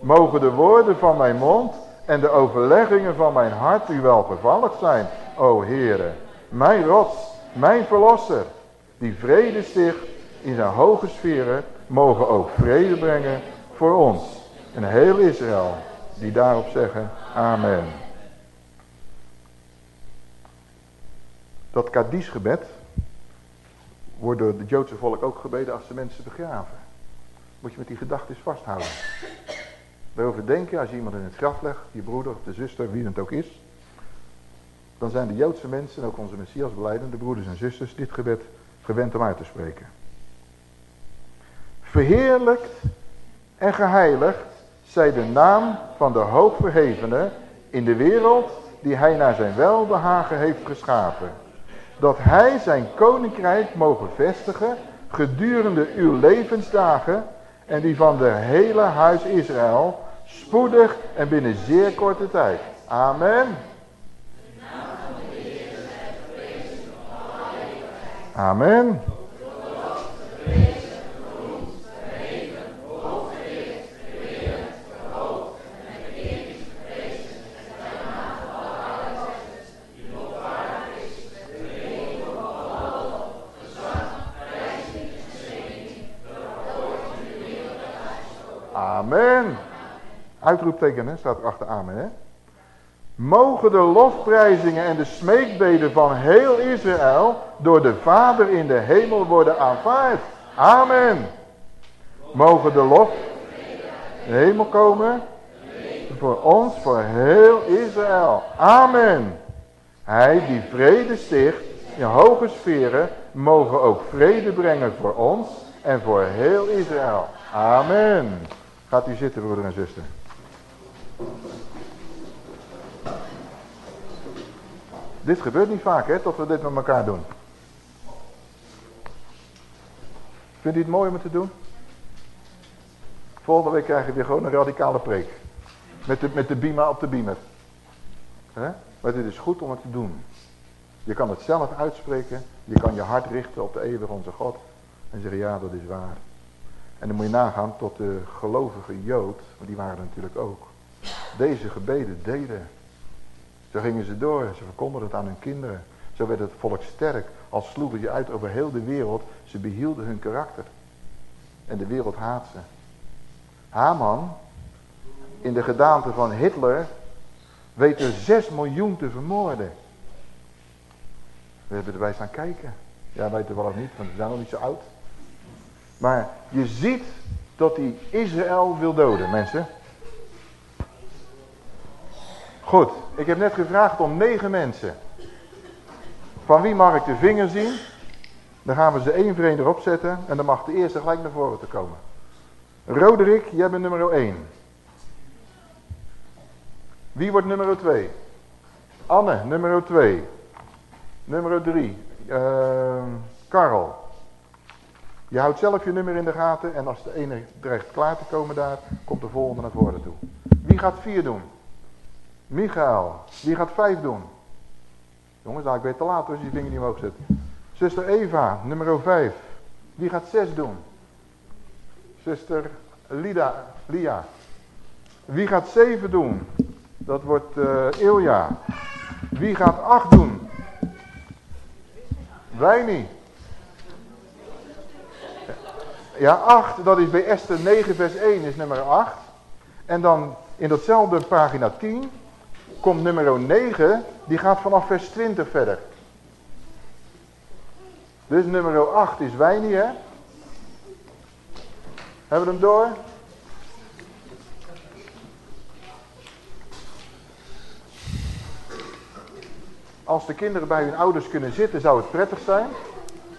Mogen de woorden van mijn mond en de overleggingen van mijn hart u welgevallig zijn, o Heere. Mijn rots, mijn verlosser, die vrede sticht in zijn hoge sferen, mogen ook vrede brengen voor ons. En heel Israël, die daarop zeggen, amen. Dat Kaddish-gebed wordt door het Joodse volk ook gebeden als ze mensen begraven. Moet je met die gedachten vasthouden. Daarover denken, als je iemand in het graf legt, je broeder of de zuster, wie het ook is. Dan zijn de Joodse mensen, ook onze Messias beleidende broeders en zusters, dit gebed gewend om uit te spreken. Verheerlijkt en geheiligd zij de naam van de hoogverhevene in de wereld die hij naar zijn welbehagen heeft geschapen dat hij zijn koninkrijk mogen vestigen gedurende uw levensdagen en die van de hele huis Israël spoedig en binnen zeer korte tijd. Amen. Amen. Uitroepteken, hè, staat achter amen, hè. Mogen de lofprijzingen en de smeekbeden van heel Israël door de Vader in de hemel worden aanvaard. Amen. Mogen de lof in de hemel komen voor ons, voor heel Israël. Amen. Hij die vrede sticht in hoge sferen, mogen ook vrede brengen voor ons en voor heel Israël. Amen. Gaat u zitten, broeder en zuster. Dit gebeurt niet vaak, hè, dat we dit met elkaar doen. Vindt u het mooi om het te doen? Volgende week krijg je weer gewoon een radicale preek. Met de, met de bima op de beamer. Maar het is goed om het te doen. Je kan het zelf uitspreken. Je kan je hart richten op de eeuwige onze God. En zeggen, ja, dat is waar. En dan moet je nagaan tot de gelovige Jood, want die waren er natuurlijk ook. Deze gebeden deden. Zo gingen ze door, ze verkondigden het aan hun kinderen. Zo werd het volk sterk, als sloegen je uit over heel de wereld. Ze behielden hun karakter. En de wereld haat ze. Haman, in de gedaante van Hitler, weet er 6 miljoen te vermoorden. We hebben erbij staan kijken. Ja, wel of niet, want we zijn nog niet zo oud. Maar je ziet dat hij Israël wil doden, mensen. Goed, ik heb net gevraagd om negen mensen. Van wie mag ik de vinger zien? Dan gaan we ze één voor één erop zetten en dan mag de eerste gelijk naar voren te komen. Roderick, jij bent nummer 1. Wie wordt nummer 2? Anne, nummer 2. Nummer 3. Uh, Karel. Je houdt zelf je nummer in de gaten en als de ene dreigt klaar te komen daar, komt de volgende naar voren toe. Wie gaat 4 doen? Michael. Wie gaat 5 doen? Jongens, nou, ik weet te laat als je die vinger niet omhoog zet. Zuster Eva, nummer 5. Wie gaat 6 doen? Zuster Lida, Lia. Wie gaat 7 doen? Dat wordt uh, Ilja. Wie gaat 8 doen? Wijnie. Ja, 8, dat is bij Esther 9 vers 1 is nummer 8. En dan in datzelfde pagina 10 komt nummer 9, die gaat vanaf vers 20 verder. Dus nummer 8 is Wijnie, hè? Hebben we hem door? Als de kinderen bij hun ouders kunnen zitten, zou het prettig zijn.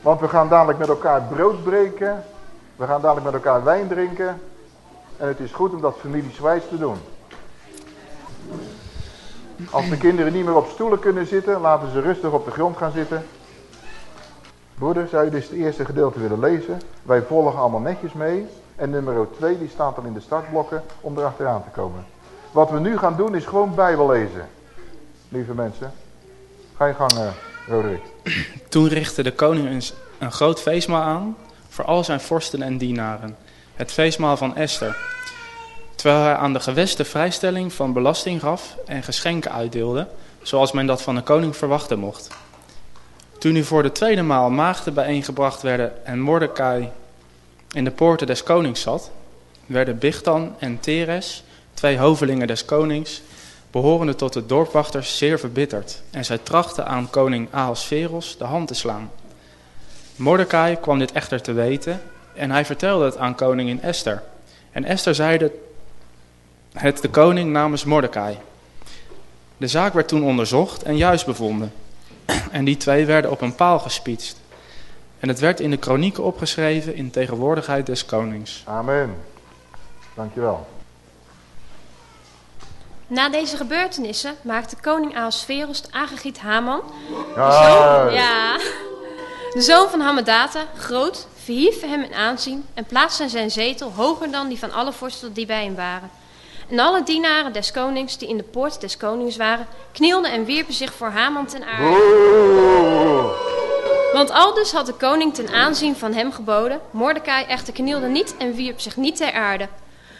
Want we gaan dadelijk met elkaar brood breken. We gaan dadelijk met elkaar wijn drinken. En het is goed om dat familieswijs te doen. Als de kinderen niet meer op stoelen kunnen zitten, laten ze rustig op de grond gaan zitten. Broeder, zou je dus het eerste gedeelte willen lezen? Wij volgen allemaal netjes mee. En nummer 2, die staat al in de startblokken om erachteraan te komen. Wat we nu gaan doen is gewoon Bijbel lezen. Lieve mensen. Ga je gang, uh, Roderick. Toen richtte de koning een, een groot feestmaal aan voor al zijn vorsten en dienaren. Het feestmaal van Esther. Terwijl hij aan de gewesten vrijstelling van belasting gaf en geschenken uitdeelde, zoals men dat van de koning verwachten mocht. Toen nu voor de tweede maal maagden bijeengebracht werden en Mordecai in de poorten des konings zat, werden Bigtan en Teres, twee hovelingen des konings, behorende tot de dorpwachters, zeer verbitterd. En zij trachten aan koning Ahasveros de hand te slaan. Mordecai kwam dit echter te weten en hij vertelde het aan koningin Esther. En Esther zeide het de koning namens Mordecai. De zaak werd toen onderzocht en juist bevonden. En die twee werden op een paal gespietst. En het werd in de kronieken opgeschreven in tegenwoordigheid des konings. Amen. Dankjewel. Na deze gebeurtenissen maakte koning Ahasverus de Agegiet Haman, Ja. de zoon, ja, de zoon van Hammedata, groot, verhief hem in aanzien en plaatste zijn zetel hoger dan die van alle vorsten die bij hem waren. En alle dienaren des konings die in de poort des konings waren, knielden en wierpen zich voor Haman ten aarde. Want aldus had de koning ten aanzien van hem geboden. Mordecai echter knielde niet en wierp zich niet ter aarde.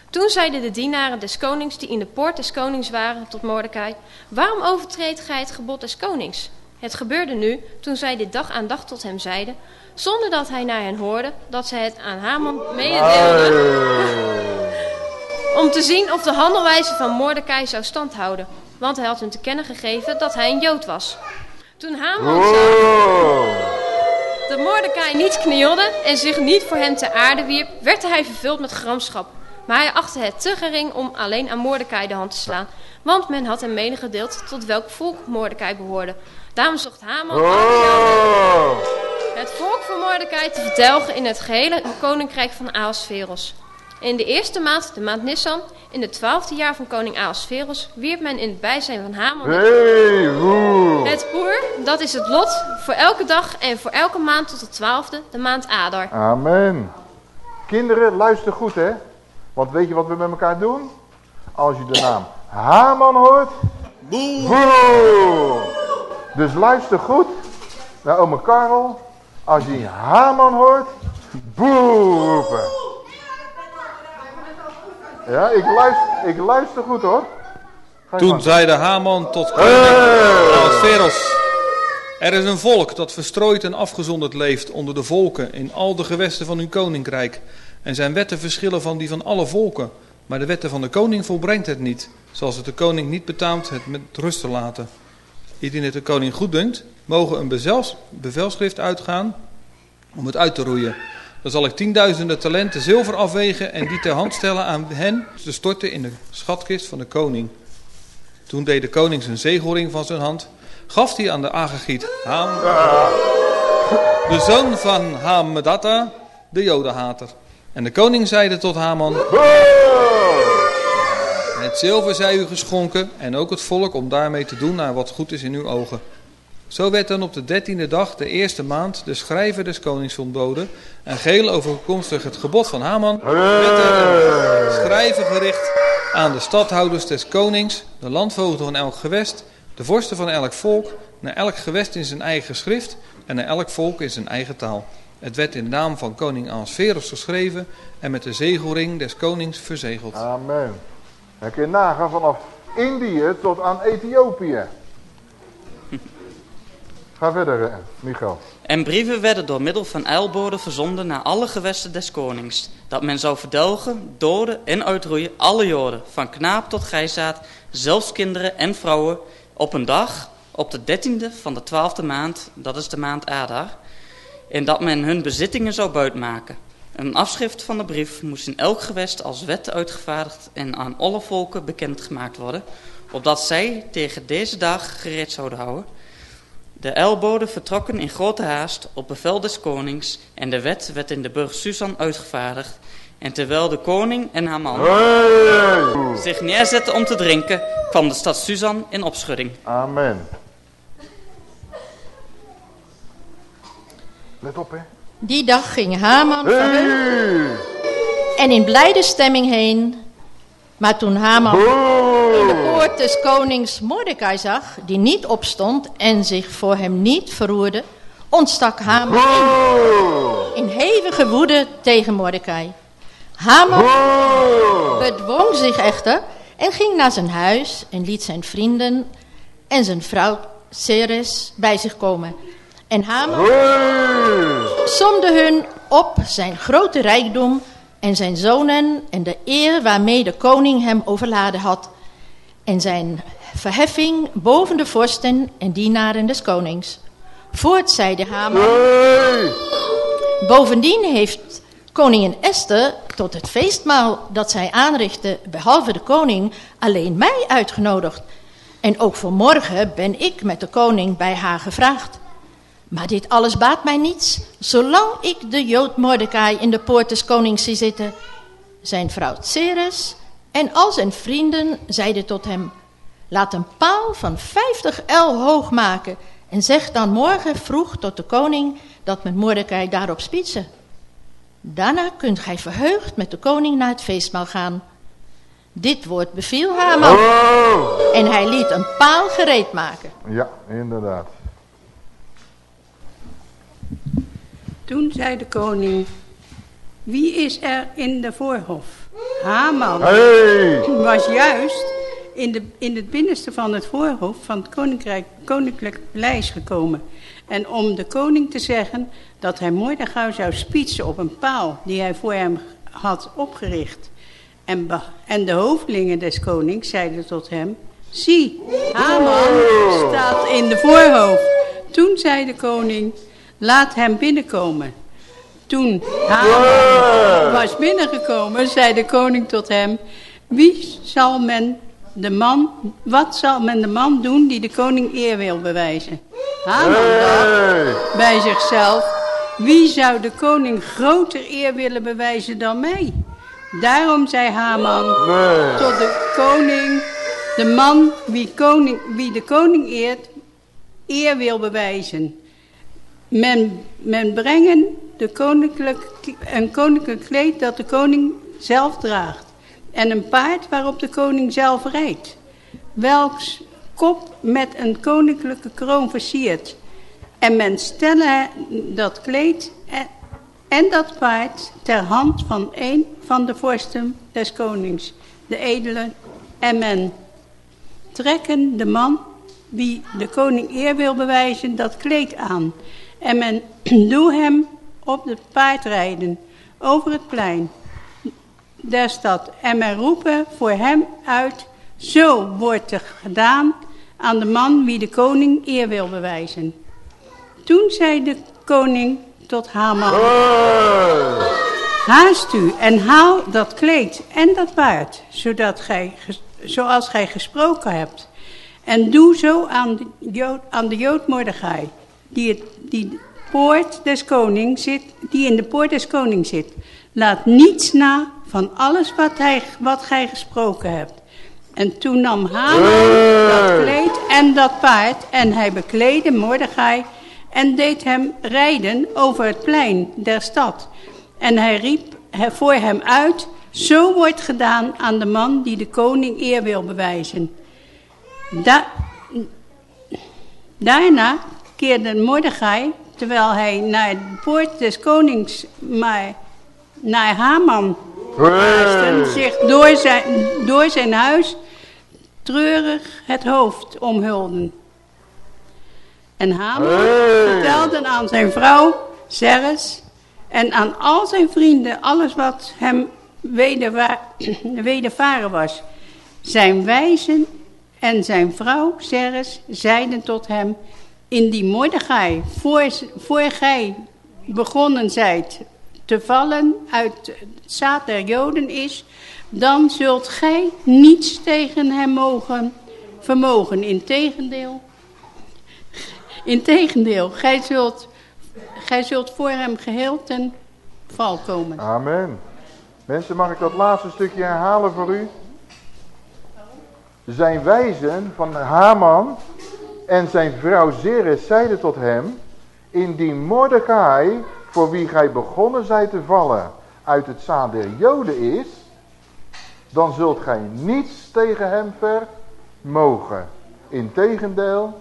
Toen zeiden de dienaren des konings die in de poort des konings waren tot Mordecai: Waarom overtreedt gij het gebod des konings? Het gebeurde nu, toen zij dit dag aan dag tot hem zeiden, zonder dat hij naar hen hoorde, dat zij het aan Haman mededeelden om te zien of de handelwijze van Mordecai zou standhouden. Want hij had hun te kennen gegeven dat hij een Jood was. Toen Haman zag Oh. dat Mordecai niet knielde en zich niet voor hem ter aarde wierp, werd hij vervuld met gramschap. Maar hij achtte het te gering om alleen aan Mordecai de hand te slaan, want men had hem medegedeeld tot welk volk Mordecai behoorde. Daarom zocht Haman Oh. het volk van Mordecai te verdelgen in het gehele koninkrijk van Ahasveros. In de eerste maand, de maand Nissan, in het twaalfde jaar van koning Ahasveros, wierp men in het bijzijn van Haman Hey, het poer, dat is het lot, voor elke dag en voor elke maand tot de twaalfde, de maand Adar. Amen. Kinderen, luister goed hè. Want weet je wat we met elkaar doen? Als je de naam Haman hoort. Boe. Dus luister goed naar ome Karel. Als je Haman hoort. Boe roepen. Ja, ik luister, ik luister goed hoor. Toen zeide Haman tot koning. Er is een volk dat verstrooid en afgezonderd leeft onder de volken in al de gewesten van uw koninkrijk. En zijn wetten verschillen van die van alle volken. Maar de wetten van de koning volbrengt het niet, zoals het de koning niet betaamt het met rust te laten. Indien het de koning goed dunkt, mogen een bevelschrift uitgaan om het uit te roeien. Dan zal ik tienduizenden talenten zilver afwegen en die ter hand stellen aan hen te storten in de schatkist van de koning. Toen deed de koning zijn zegelring van zijn hand, gaf die aan de Agagiet Haam, de zoon van Hamedata, de jodenhater. En de koning zeide tot Haman, het zilver zij u geschonken en ook het volk om daarmee te doen naar wat goed is in uw ogen. Zo werd dan op de dertiende dag, de eerste maand, de schrijver des konings ontboden en geheel overkomstig het gebod van Haman werd er een schrijven gericht aan de stadhouders des konings, de landvoogden van elk gewest, de vorsten van elk volk, naar elk gewest in zijn eigen schrift en naar elk volk in zijn eigen taal. Het werd in de naam van koning Ahasverus geschreven en met de zegelring des konings verzegeld. Amen. Dan kun je nagaan vanaf Indië tot aan Ethiopië. Ga verder, eh, Michael. En brieven werden door middel van eilboden verzonden naar alle gewesten des konings, dat men zou verdelgen, doden en uitroeien alle joden, van knaap tot grijsaard, zelfs kinderen en vrouwen, op een dag, op de dertiende van de twaalfde maand, dat is de maand Adar, en dat men hun bezittingen zou buitmaken. Een afschrift van de brief moest in elk gewest als wet uitgevaardigd en aan alle volken bekendgemaakt worden, opdat zij tegen deze dag gereed zouden houden. De eilboden vertrokken in grote haast op bevel des konings en de wet werd in de burg Susan uitgevaardigd. En terwijl de koning en Haman Hey! zich neerzetten om te drinken, kwam de stad Susan in opschudding. Amen. Let op, hè. Die dag ging Haman en in blijde stemming heen. Maar toen Haman in de poort des konings Mordecai zag, die niet opstond en zich voor hem niet verroerde, ontstak Haman in hevige woede tegen Mordecai. Haman bedwong zich echter en ging naar zijn huis en liet zijn vrienden en zijn vrouw Ceres bij zich komen. En Haman somde hun op zijn grote rijkdom en zijn zonen en de eer waarmee de koning hem overladen had. En zijn verheffing boven de vorsten en dienaren des konings. Voort zeide Haman. Hey! Bovendien heeft koningin Esther tot het feestmaal dat zij aanrichtte, behalve de koning, alleen mij uitgenodigd. En ook voor morgen ben ik met de koning bij haar gevraagd. Maar dit alles baat mij niets, zolang ik de Jood Mordecai in de poort des konings zie zitten. Zijn vrouw Ceres en al zijn vrienden zeiden tot hem, laat een paal van vijftig el hoog maken en zeg dan morgen vroeg tot de koning dat met Mordecai daarop spietsen. Daarna kunt gij verheugd met de koning naar het feestmaal gaan. Dit woord beviel Haman Oh! en hij liet een paal gereed maken. Ja, inderdaad. Toen zei de koning, wie is er in de voorhof? Haman Hey! was juist in, de, in het binnenste van het voorhof van het koninkrijk, koninklijk paleis gekomen. En om de koning te zeggen dat hij Mordechai zou spietsen op een paal die hij voor hem had opgericht. En, en de hoofdelingen des konings zeiden tot hem, zie, Haman staat in de voorhof. Toen zei de koning, laat hem binnenkomen. Toen Haman was binnengekomen, zei de koning tot hem, wie zal men de man, wat zal men de man doen die de koning eer wil bewijzen? Haman dacht bij zichzelf, wie zou de koning groter eer willen bewijzen dan mij? Daarom zei Haman Nee. tot de koning, de man wie, koning, wie de koning eert, eer wil bewijzen. Men, men brengen de een koninklijk kleed dat de koning zelf draagt. En een paard waarop de koning zelf rijdt. Welks kop met een koninklijke kroon versiert. En men stelle dat kleed en, dat paard ter hand van een van de vorsten des konings, de edele. En men trekken de man wie de koning eer wil bewijzen dat kleed aan. En men doet hem op het paard rijden over het plein der stad. En men roepen voor hem uit, zo wordt er gedaan aan de man wie de koning eer wil bewijzen. Toen zei de koning tot Haman, haast u en haal dat kleed en dat paard, zodat gij, zoals gij gesproken hebt. En doe zo aan de Jood, aan de die, het, die, poort des koning zit, die in de poort des konings zit. Laat niets na van alles wat, hij, wat gij gesproken hebt. En toen nam Haman dat kleed en dat paard en hij bekleedde Mordechai en deed hem rijden over het plein der stad. En hij riep voor hem uit, zo wordt gedaan aan de man die de koning eer wil bewijzen. Da- daarna keerde Mordechai, terwijl hij naar de poort des konings, maar naar Haman zich door zijn, door zijn huis treurig het hoofd omhulden. En Haman Hey. vertelde aan zijn vrouw Zeres en aan al zijn vrienden alles wat hem wedervaren was. Zijn wijzen en zijn vrouw Zeres zeiden tot hem, indien Mordechai voor, voor gij begonnen zijt te vallen uit het zaad der Joden is, dan zult gij niets tegen hem mogen vermogen. Integendeel, integendeel gij, zult, gij zult voor hem geheel ten val komen. Amen. Mensen, mag ik dat laatste stukje herhalen voor u? Zijn wijzen van Haman en zijn vrouw Zeres zeiden tot hem, indien Mordecai, voor wie gij begonnen zijt te vallen, uit het zaad der Joden is, dan zult gij niets tegen hem vermogen. Integendeel,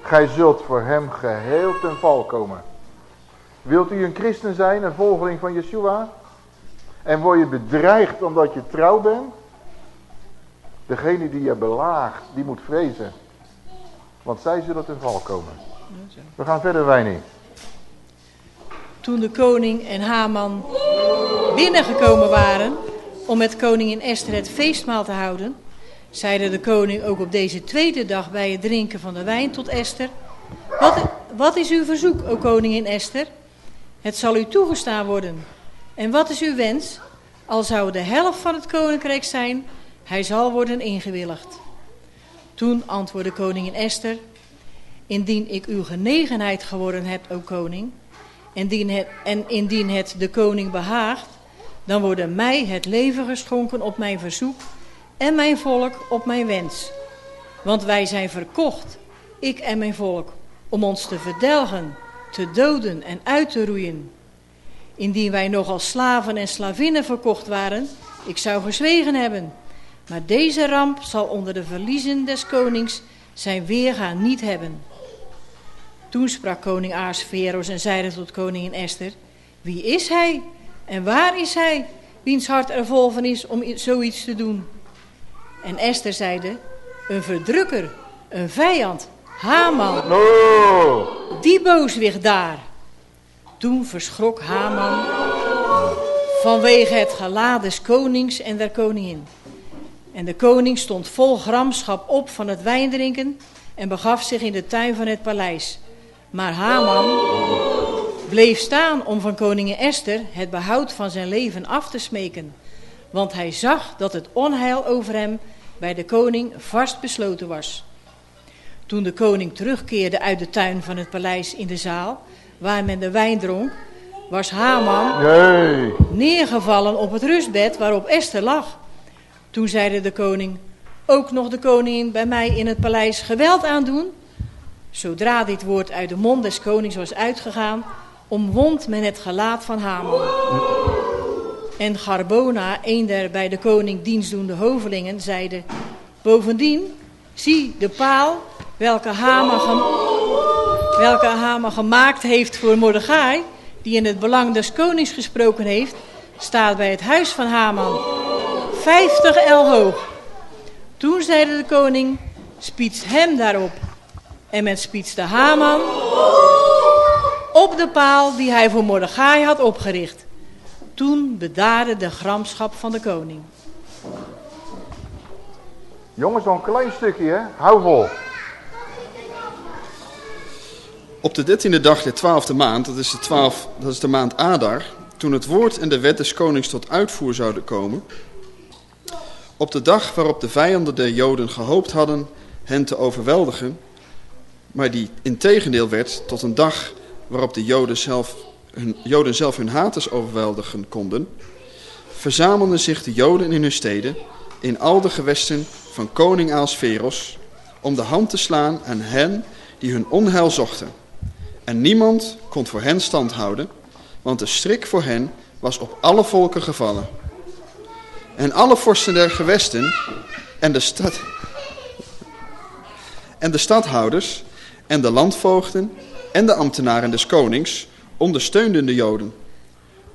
gij zult voor hem geheel ten val komen. Wilt u een christen zijn, een volgeling van Yeshua? En word je bedreigd omdat je trouw bent? Degene die je belaagt, die moet vrezen. Want zij zullen ten val komen. We gaan verder, Weining. Toen de koning en Haman binnengekomen waren om met koningin Esther het feestmaal te houden, zeide de koning ook op deze tweede dag bij het drinken van de wijn tot Esther: Wat, wat is uw verzoek, o koningin Esther? Het zal u toegestaan worden. En wat is uw wens? Al zou de helft van het koninkrijk zijn, hij zal worden ingewilligd. Toen antwoordde koningin Esther: Indien ik uw genegenheid geworden heb, o koning, indien en indien het de koning behaagt, dan worden mij het leven geschonken op mijn verzoek en mijn volk op mijn wens. Want wij zijn verkocht, ik en mijn volk, om ons te verdelgen, te doden en uit te roeien. Indien wij nog als slaven en slavinnen verkocht waren, ik zou gezwegen hebben. Maar deze ramp zal onder de verliezen des konings zijn weerga niet hebben. Toen sprak koning Ahasveros en zeide tot koningin Esther: Wie is hij en waar is hij, wiens hart er vol van is om zoiets te doen? En Esther zeide: Een verdrukker, een vijand, Haman. No. Die booswicht daar. Toen verschrok Haman vanwege het gelaat des konings en der koningin. En de koning stond vol gramschap op van het wijndrinken en begaf zich in de tuin van het paleis. Maar Haman bleef staan om van koningin Esther het behoud van zijn leven af te smeken. Want hij zag dat het onheil over hem bij de koning vast besloten was. Toen de koning terugkeerde uit de tuin van het paleis in de zaal, waar men de wijn dronk, was Haman Nee. neergevallen op het rustbed waarop Esther lag. Toen zeide de koning, ook nog de koningin bij mij in het paleis geweld aandoen? Zodra dit woord uit de mond des konings was uitgegaan, omwond men het gelaat van Haman. En Garbona, een der bij de koning dienstdoende hovelingen, zeide, bovendien, zie de paal welke Haman, welke gemaakt heeft voor Mordechai, die in het belang des konings gesproken heeft, staat bij het huis van Haman, vijftig el hoog. Toen zeide de koning, spiets hem daarop. En men spietste Haman op de paal die hij voor Mordechai had opgericht. Toen bedaarde de gramschap van de koning. Jongens, nog een klein stukje, hè? Hou vol. Op de dertiende dag der twaalfde maand, dat is, de twaalf, dat is de maand Adar, toen het woord en de wet des konings tot uitvoer zouden komen, op de dag waarop de vijanden der Joden gehoopt hadden hen te overweldigen, maar die integendeel werd tot een dag waarop de Joden zelf hun, Joden zelf hun haters overweldigen konden, verzamelden zich de Joden in hun steden, in al de gewesten van koning Aasveros, om de hand te slaan aan hen die hun onheil zochten. En niemand kon voor hen stand houden, want de strik voor hen was op alle volken gevallen. En alle vorsten der gewesten en de stad en de stadhouders en de landvoogden en de ambtenaren des konings ondersteunden de Joden.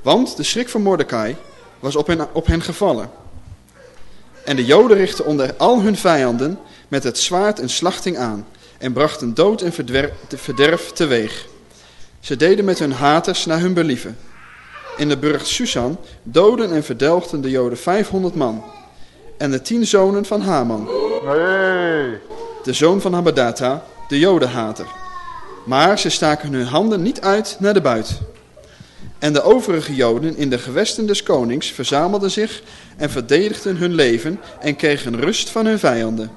Want de schrik van Mordecai was op hen, op hen gevallen. En de Joden richtten onder al hun vijanden met het zwaard een slachting aan en brachten dood en verderf teweeg. Ze deden met hun haters naar hun believen. In de burcht Susan doden en verdelgden de Joden 500 man. En de tien zonen van Haman, Nee. de zoon van Habadata, de Jodenhater. Maar ze staken hun handen niet uit naar de buit. En de overige Joden in de gewesten des konings verzamelden zich en verdedigden hun leven en kregen rust van hun vijanden.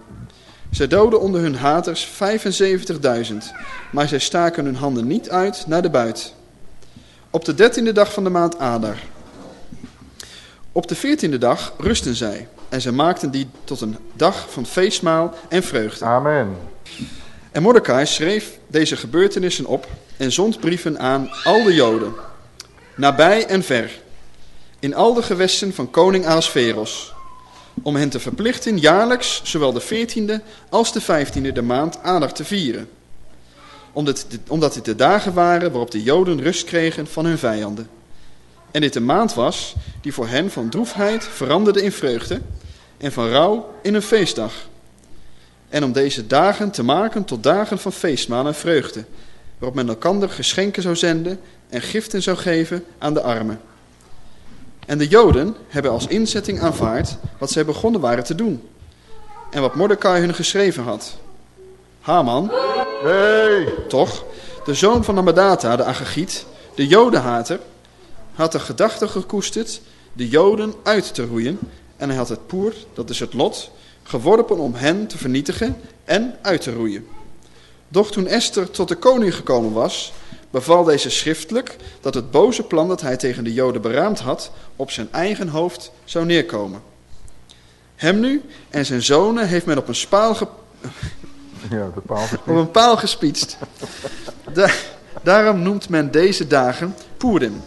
Zij doden onder hun haters 75.000, maar zij staken hun handen niet uit naar de buit. Op de dertiende dag van de maand Adar. Op de veertiende dag rusten zij en zij maakten die tot een dag van feestmaal en vreugde. Amen. En Mordecai schreef deze gebeurtenissen op en zond brieven aan al de Joden, nabij en ver, in al de gewesten van koning Ahasveros, om hen te verplichten jaarlijks zowel de veertiende als de vijftiende de maand Adar te vieren. Omdat, dit de dagen waren waarop de Joden rust kregen van hun vijanden. En dit een maand was die voor hen van droefheid veranderde in vreugde en van rouw in een feestdag. En om deze dagen te maken tot dagen van feestmaal en vreugde, waarop men elkander geschenken zou zenden en giften zou geven aan de armen. En de Joden hebben als inzetting aanvaard wat zij begonnen waren te doen. En wat Mordecai hun geschreven had. Haman, Nee. toch, de zoon van Amadata, de Agagiet, de Jodenhater, had de gedachte gekoesterd de Joden uit te roeien. En hij had het poer, dat is het lot, geworpen om hen te vernietigen en uit te roeien. Doch toen Esther tot de koning gekomen was, beval deze schriftelijk dat het boze plan dat hij tegen de Joden beraamd had, op zijn eigen hoofd zou neerkomen. Hem nu en zijn zonen heeft men op een, spaal ge- Ja, paal op een paal gespietst. Da- daarom noemt men deze dagen Poerim,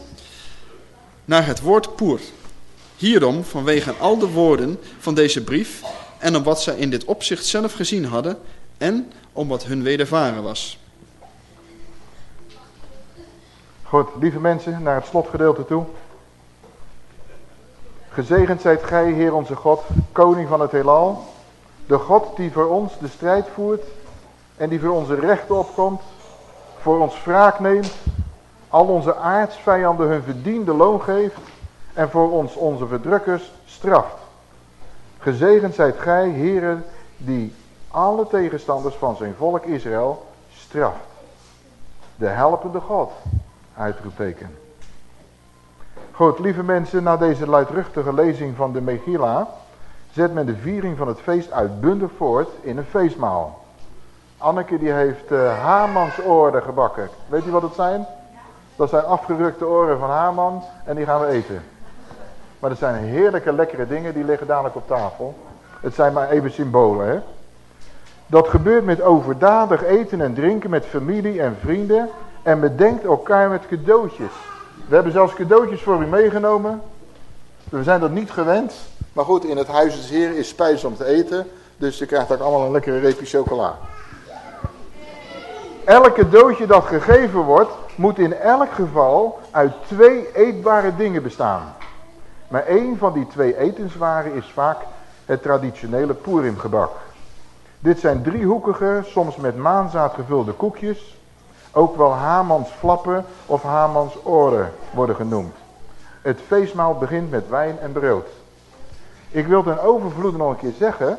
naar het woord poer. Hierom, vanwege al de woorden van deze brief en om wat zij in dit opzicht zelf gezien hadden en om wat hun wedervaren was. Goed, lieve mensen, naar het slotgedeelte toe. Gezegend zijt gij, Heer onze God, koning van het heelal. De God die voor ons de strijd voert en die voor onze rechten opkomt, voor ons wraak neemt, al onze aardsvijanden hun verdiende loon geeft en voor ons onze verdrukkers straft. Gezegend zijt gij, heren, die alle tegenstanders van zijn volk Israël straft. De helpende God, uitroepteken. Goed, lieve mensen, na deze luidruchtige lezing van de Megillah zet men de viering van het feest uitbundig voort in een feestmaal. Anneke die heeft uh, gebakken. Weet u wat het zijn? Dat zijn afgerukte oren van Haman en die gaan we eten. Maar dat zijn heerlijke, lekkere dingen, die liggen dadelijk op tafel. Het zijn maar even symbolen, hè. Dat gebeurt met overdadig eten en drinken met familie en vrienden. En bedenkt elkaar met cadeautjes. We hebben zelfs cadeautjes voor u meegenomen. We zijn dat niet gewend. Maar goed, in het huis des Heer is spijs om te eten. Dus je krijgt ook allemaal een lekkere reepje chocola. Elk cadeautje dat gegeven wordt, moet in elk geval uit twee eetbare dingen bestaan. Maar één van die twee etenswaren is vaak het traditionele Purimgebak. Dit zijn driehoekige, soms met maanzaad gevulde koekjes. Ook wel Hamans flappen of Hamans oren worden genoemd. Het feestmaal begint met wijn en brood. Ik wil ten overvloede nog een keer zeggen.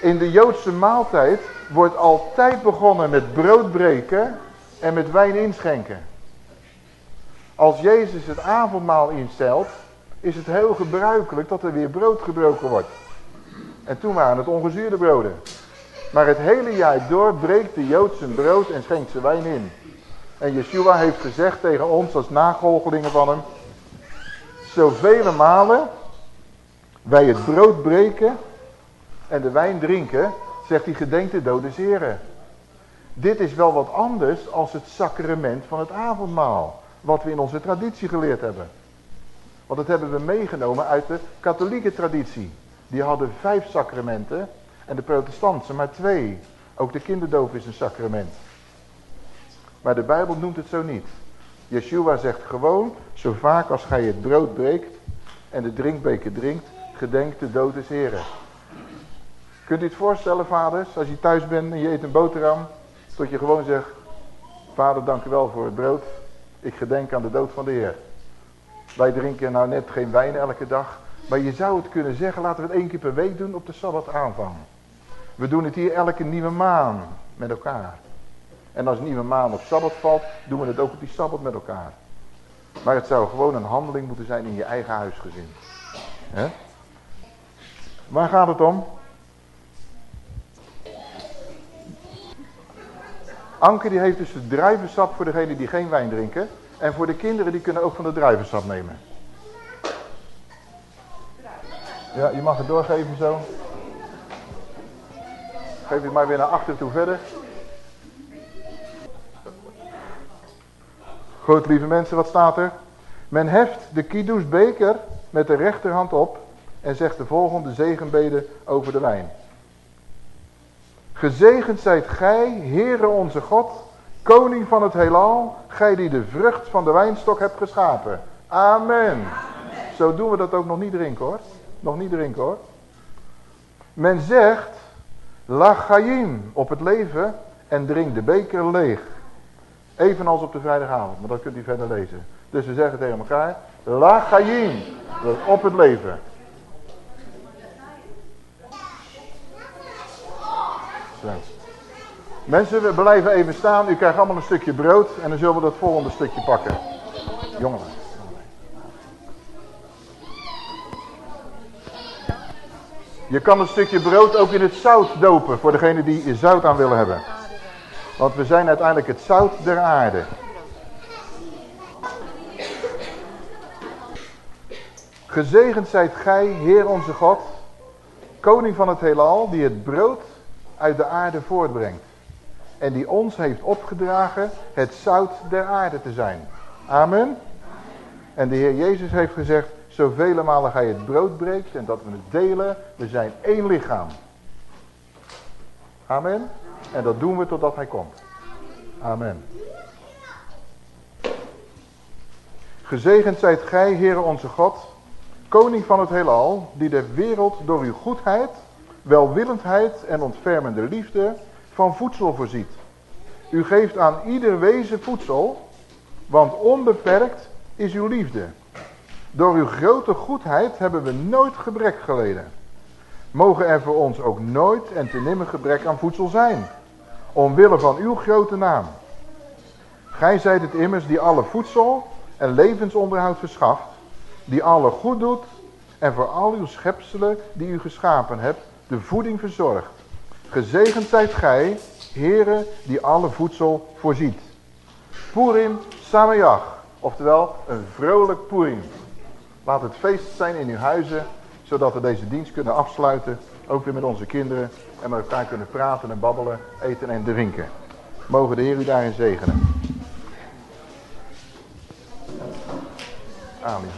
In de Joodse maaltijd wordt altijd begonnen met brood breken en met wijn inschenken. Als Jezus het avondmaal instelt, is het heel gebruikelijk dat er weer brood gebroken wordt. En toen waren het ongezuurde broden. Maar het hele jaar door breekt de Jood zijn brood en schenkt zijn wijn in. En Yeshua heeft gezegd tegen ons als navolgelingen van hem. Zoveel malen wij het brood breken en de wijn drinken, zegt hij gedenk de dode zeren. Dit is wel wat anders als het sacrament van het avondmaal. Wat we in onze traditie geleerd hebben. Want dat hebben we meegenomen uit de katholieke traditie. Die hadden vijf sacramenten en de protestantse maar twee. Ook de kinderdoof is een sacrament. Maar de Bijbel noemt het zo niet. Yeshua zegt gewoon, zo vaak als gij het brood breekt en de drinkbeker drinkt, gedenk de dood des Heren. Kunt u het voorstellen, vaders, als je thuis bent en je eet een boterham, tot je gewoon zegt, vader dank u wel voor het brood, ik gedenk aan de dood van de Heer. Wij drinken nou net geen wijn elke dag, maar je zou het kunnen zeggen, laten we het één keer per week doen op de Sabbat aanvang. We doen het hier elke nieuwe maan met elkaar. En als nieuwe maan op Sabbat valt, doen we het ook op die Sabbat met elkaar. Maar het zou gewoon een handeling moeten zijn in je eigen huisgezin. Waar gaat het om? Anke die heeft dus de druivensap voor degenen die geen wijn drinken. En voor de kinderen die kunnen ook van de druivensap nemen. Ja, je mag het doorgeven zo. Geef het maar weer naar achter toe verder. Goed, lieve mensen, wat staat er? Men heft de kiddush beker met de rechterhand op en zegt de volgende zegenbeden over de wijn. Gezegend zijt gij, Heere onze God, koning van het heelal, gij die de vrucht van de wijnstok hebt geschapen. Amen. Zo doen we dat ook nog niet drinken hoor. Nog niet drinken hoor. Men zegt, lachayim op het leven en drink de beker leeg. Evenals op de vrijdagavond, maar dat kunt u verder lezen. Dus we zeggen tegen elkaar, lachayim, op het leven. Mensen, we blijven even staan. U krijgt allemaal een stukje brood en dan zullen we dat volgende stukje pakken. Jongeren. Je kan een stukje brood ook in het zout dopen voor degene die zout aan willen hebben. Want we zijn uiteindelijk het zout der aarde. Gezegend zijt gij, Heer onze God, koning van het heelal, die het brood uit de aarde voortbrengt. En die ons heeft opgedragen het zout der aarde te zijn. Amen. En de Heer Jezus heeft gezegd, zoveel malen gij het brood breekt en dat we het delen, we zijn één lichaam. Amen. En dat doen we totdat hij komt. Amen. Gezegend zijt gij, Heere onze God, koning van het heelal, die de wereld door uw goedheid, welwillendheid en ontfermende liefde van voedsel voorziet. U geeft aan ieder wezen voedsel, want onbeperkt is uw liefde. Door uw grote goedheid hebben we nooit gebrek geleden. Mogen er voor ons ook nooit en te nimmer gebrek aan voedsel zijn, omwille van uw grote naam. Gij zijt het immers die alle voedsel en levensonderhoud verschaft, die alle goed doet en voor al uw schepselen die u geschapen hebt, de voeding verzorgt. Gezegend zijt gij, Heere, die alle voedsel voorziet. Purim Samayach, oftewel een vrolijk Purim. Laat het feest zijn in uw huizen, zodat we deze dienst kunnen afsluiten, ook weer met onze kinderen. En met elkaar kunnen praten en babbelen, eten en drinken. Mogen de Heer u daarin zegenen. Amen.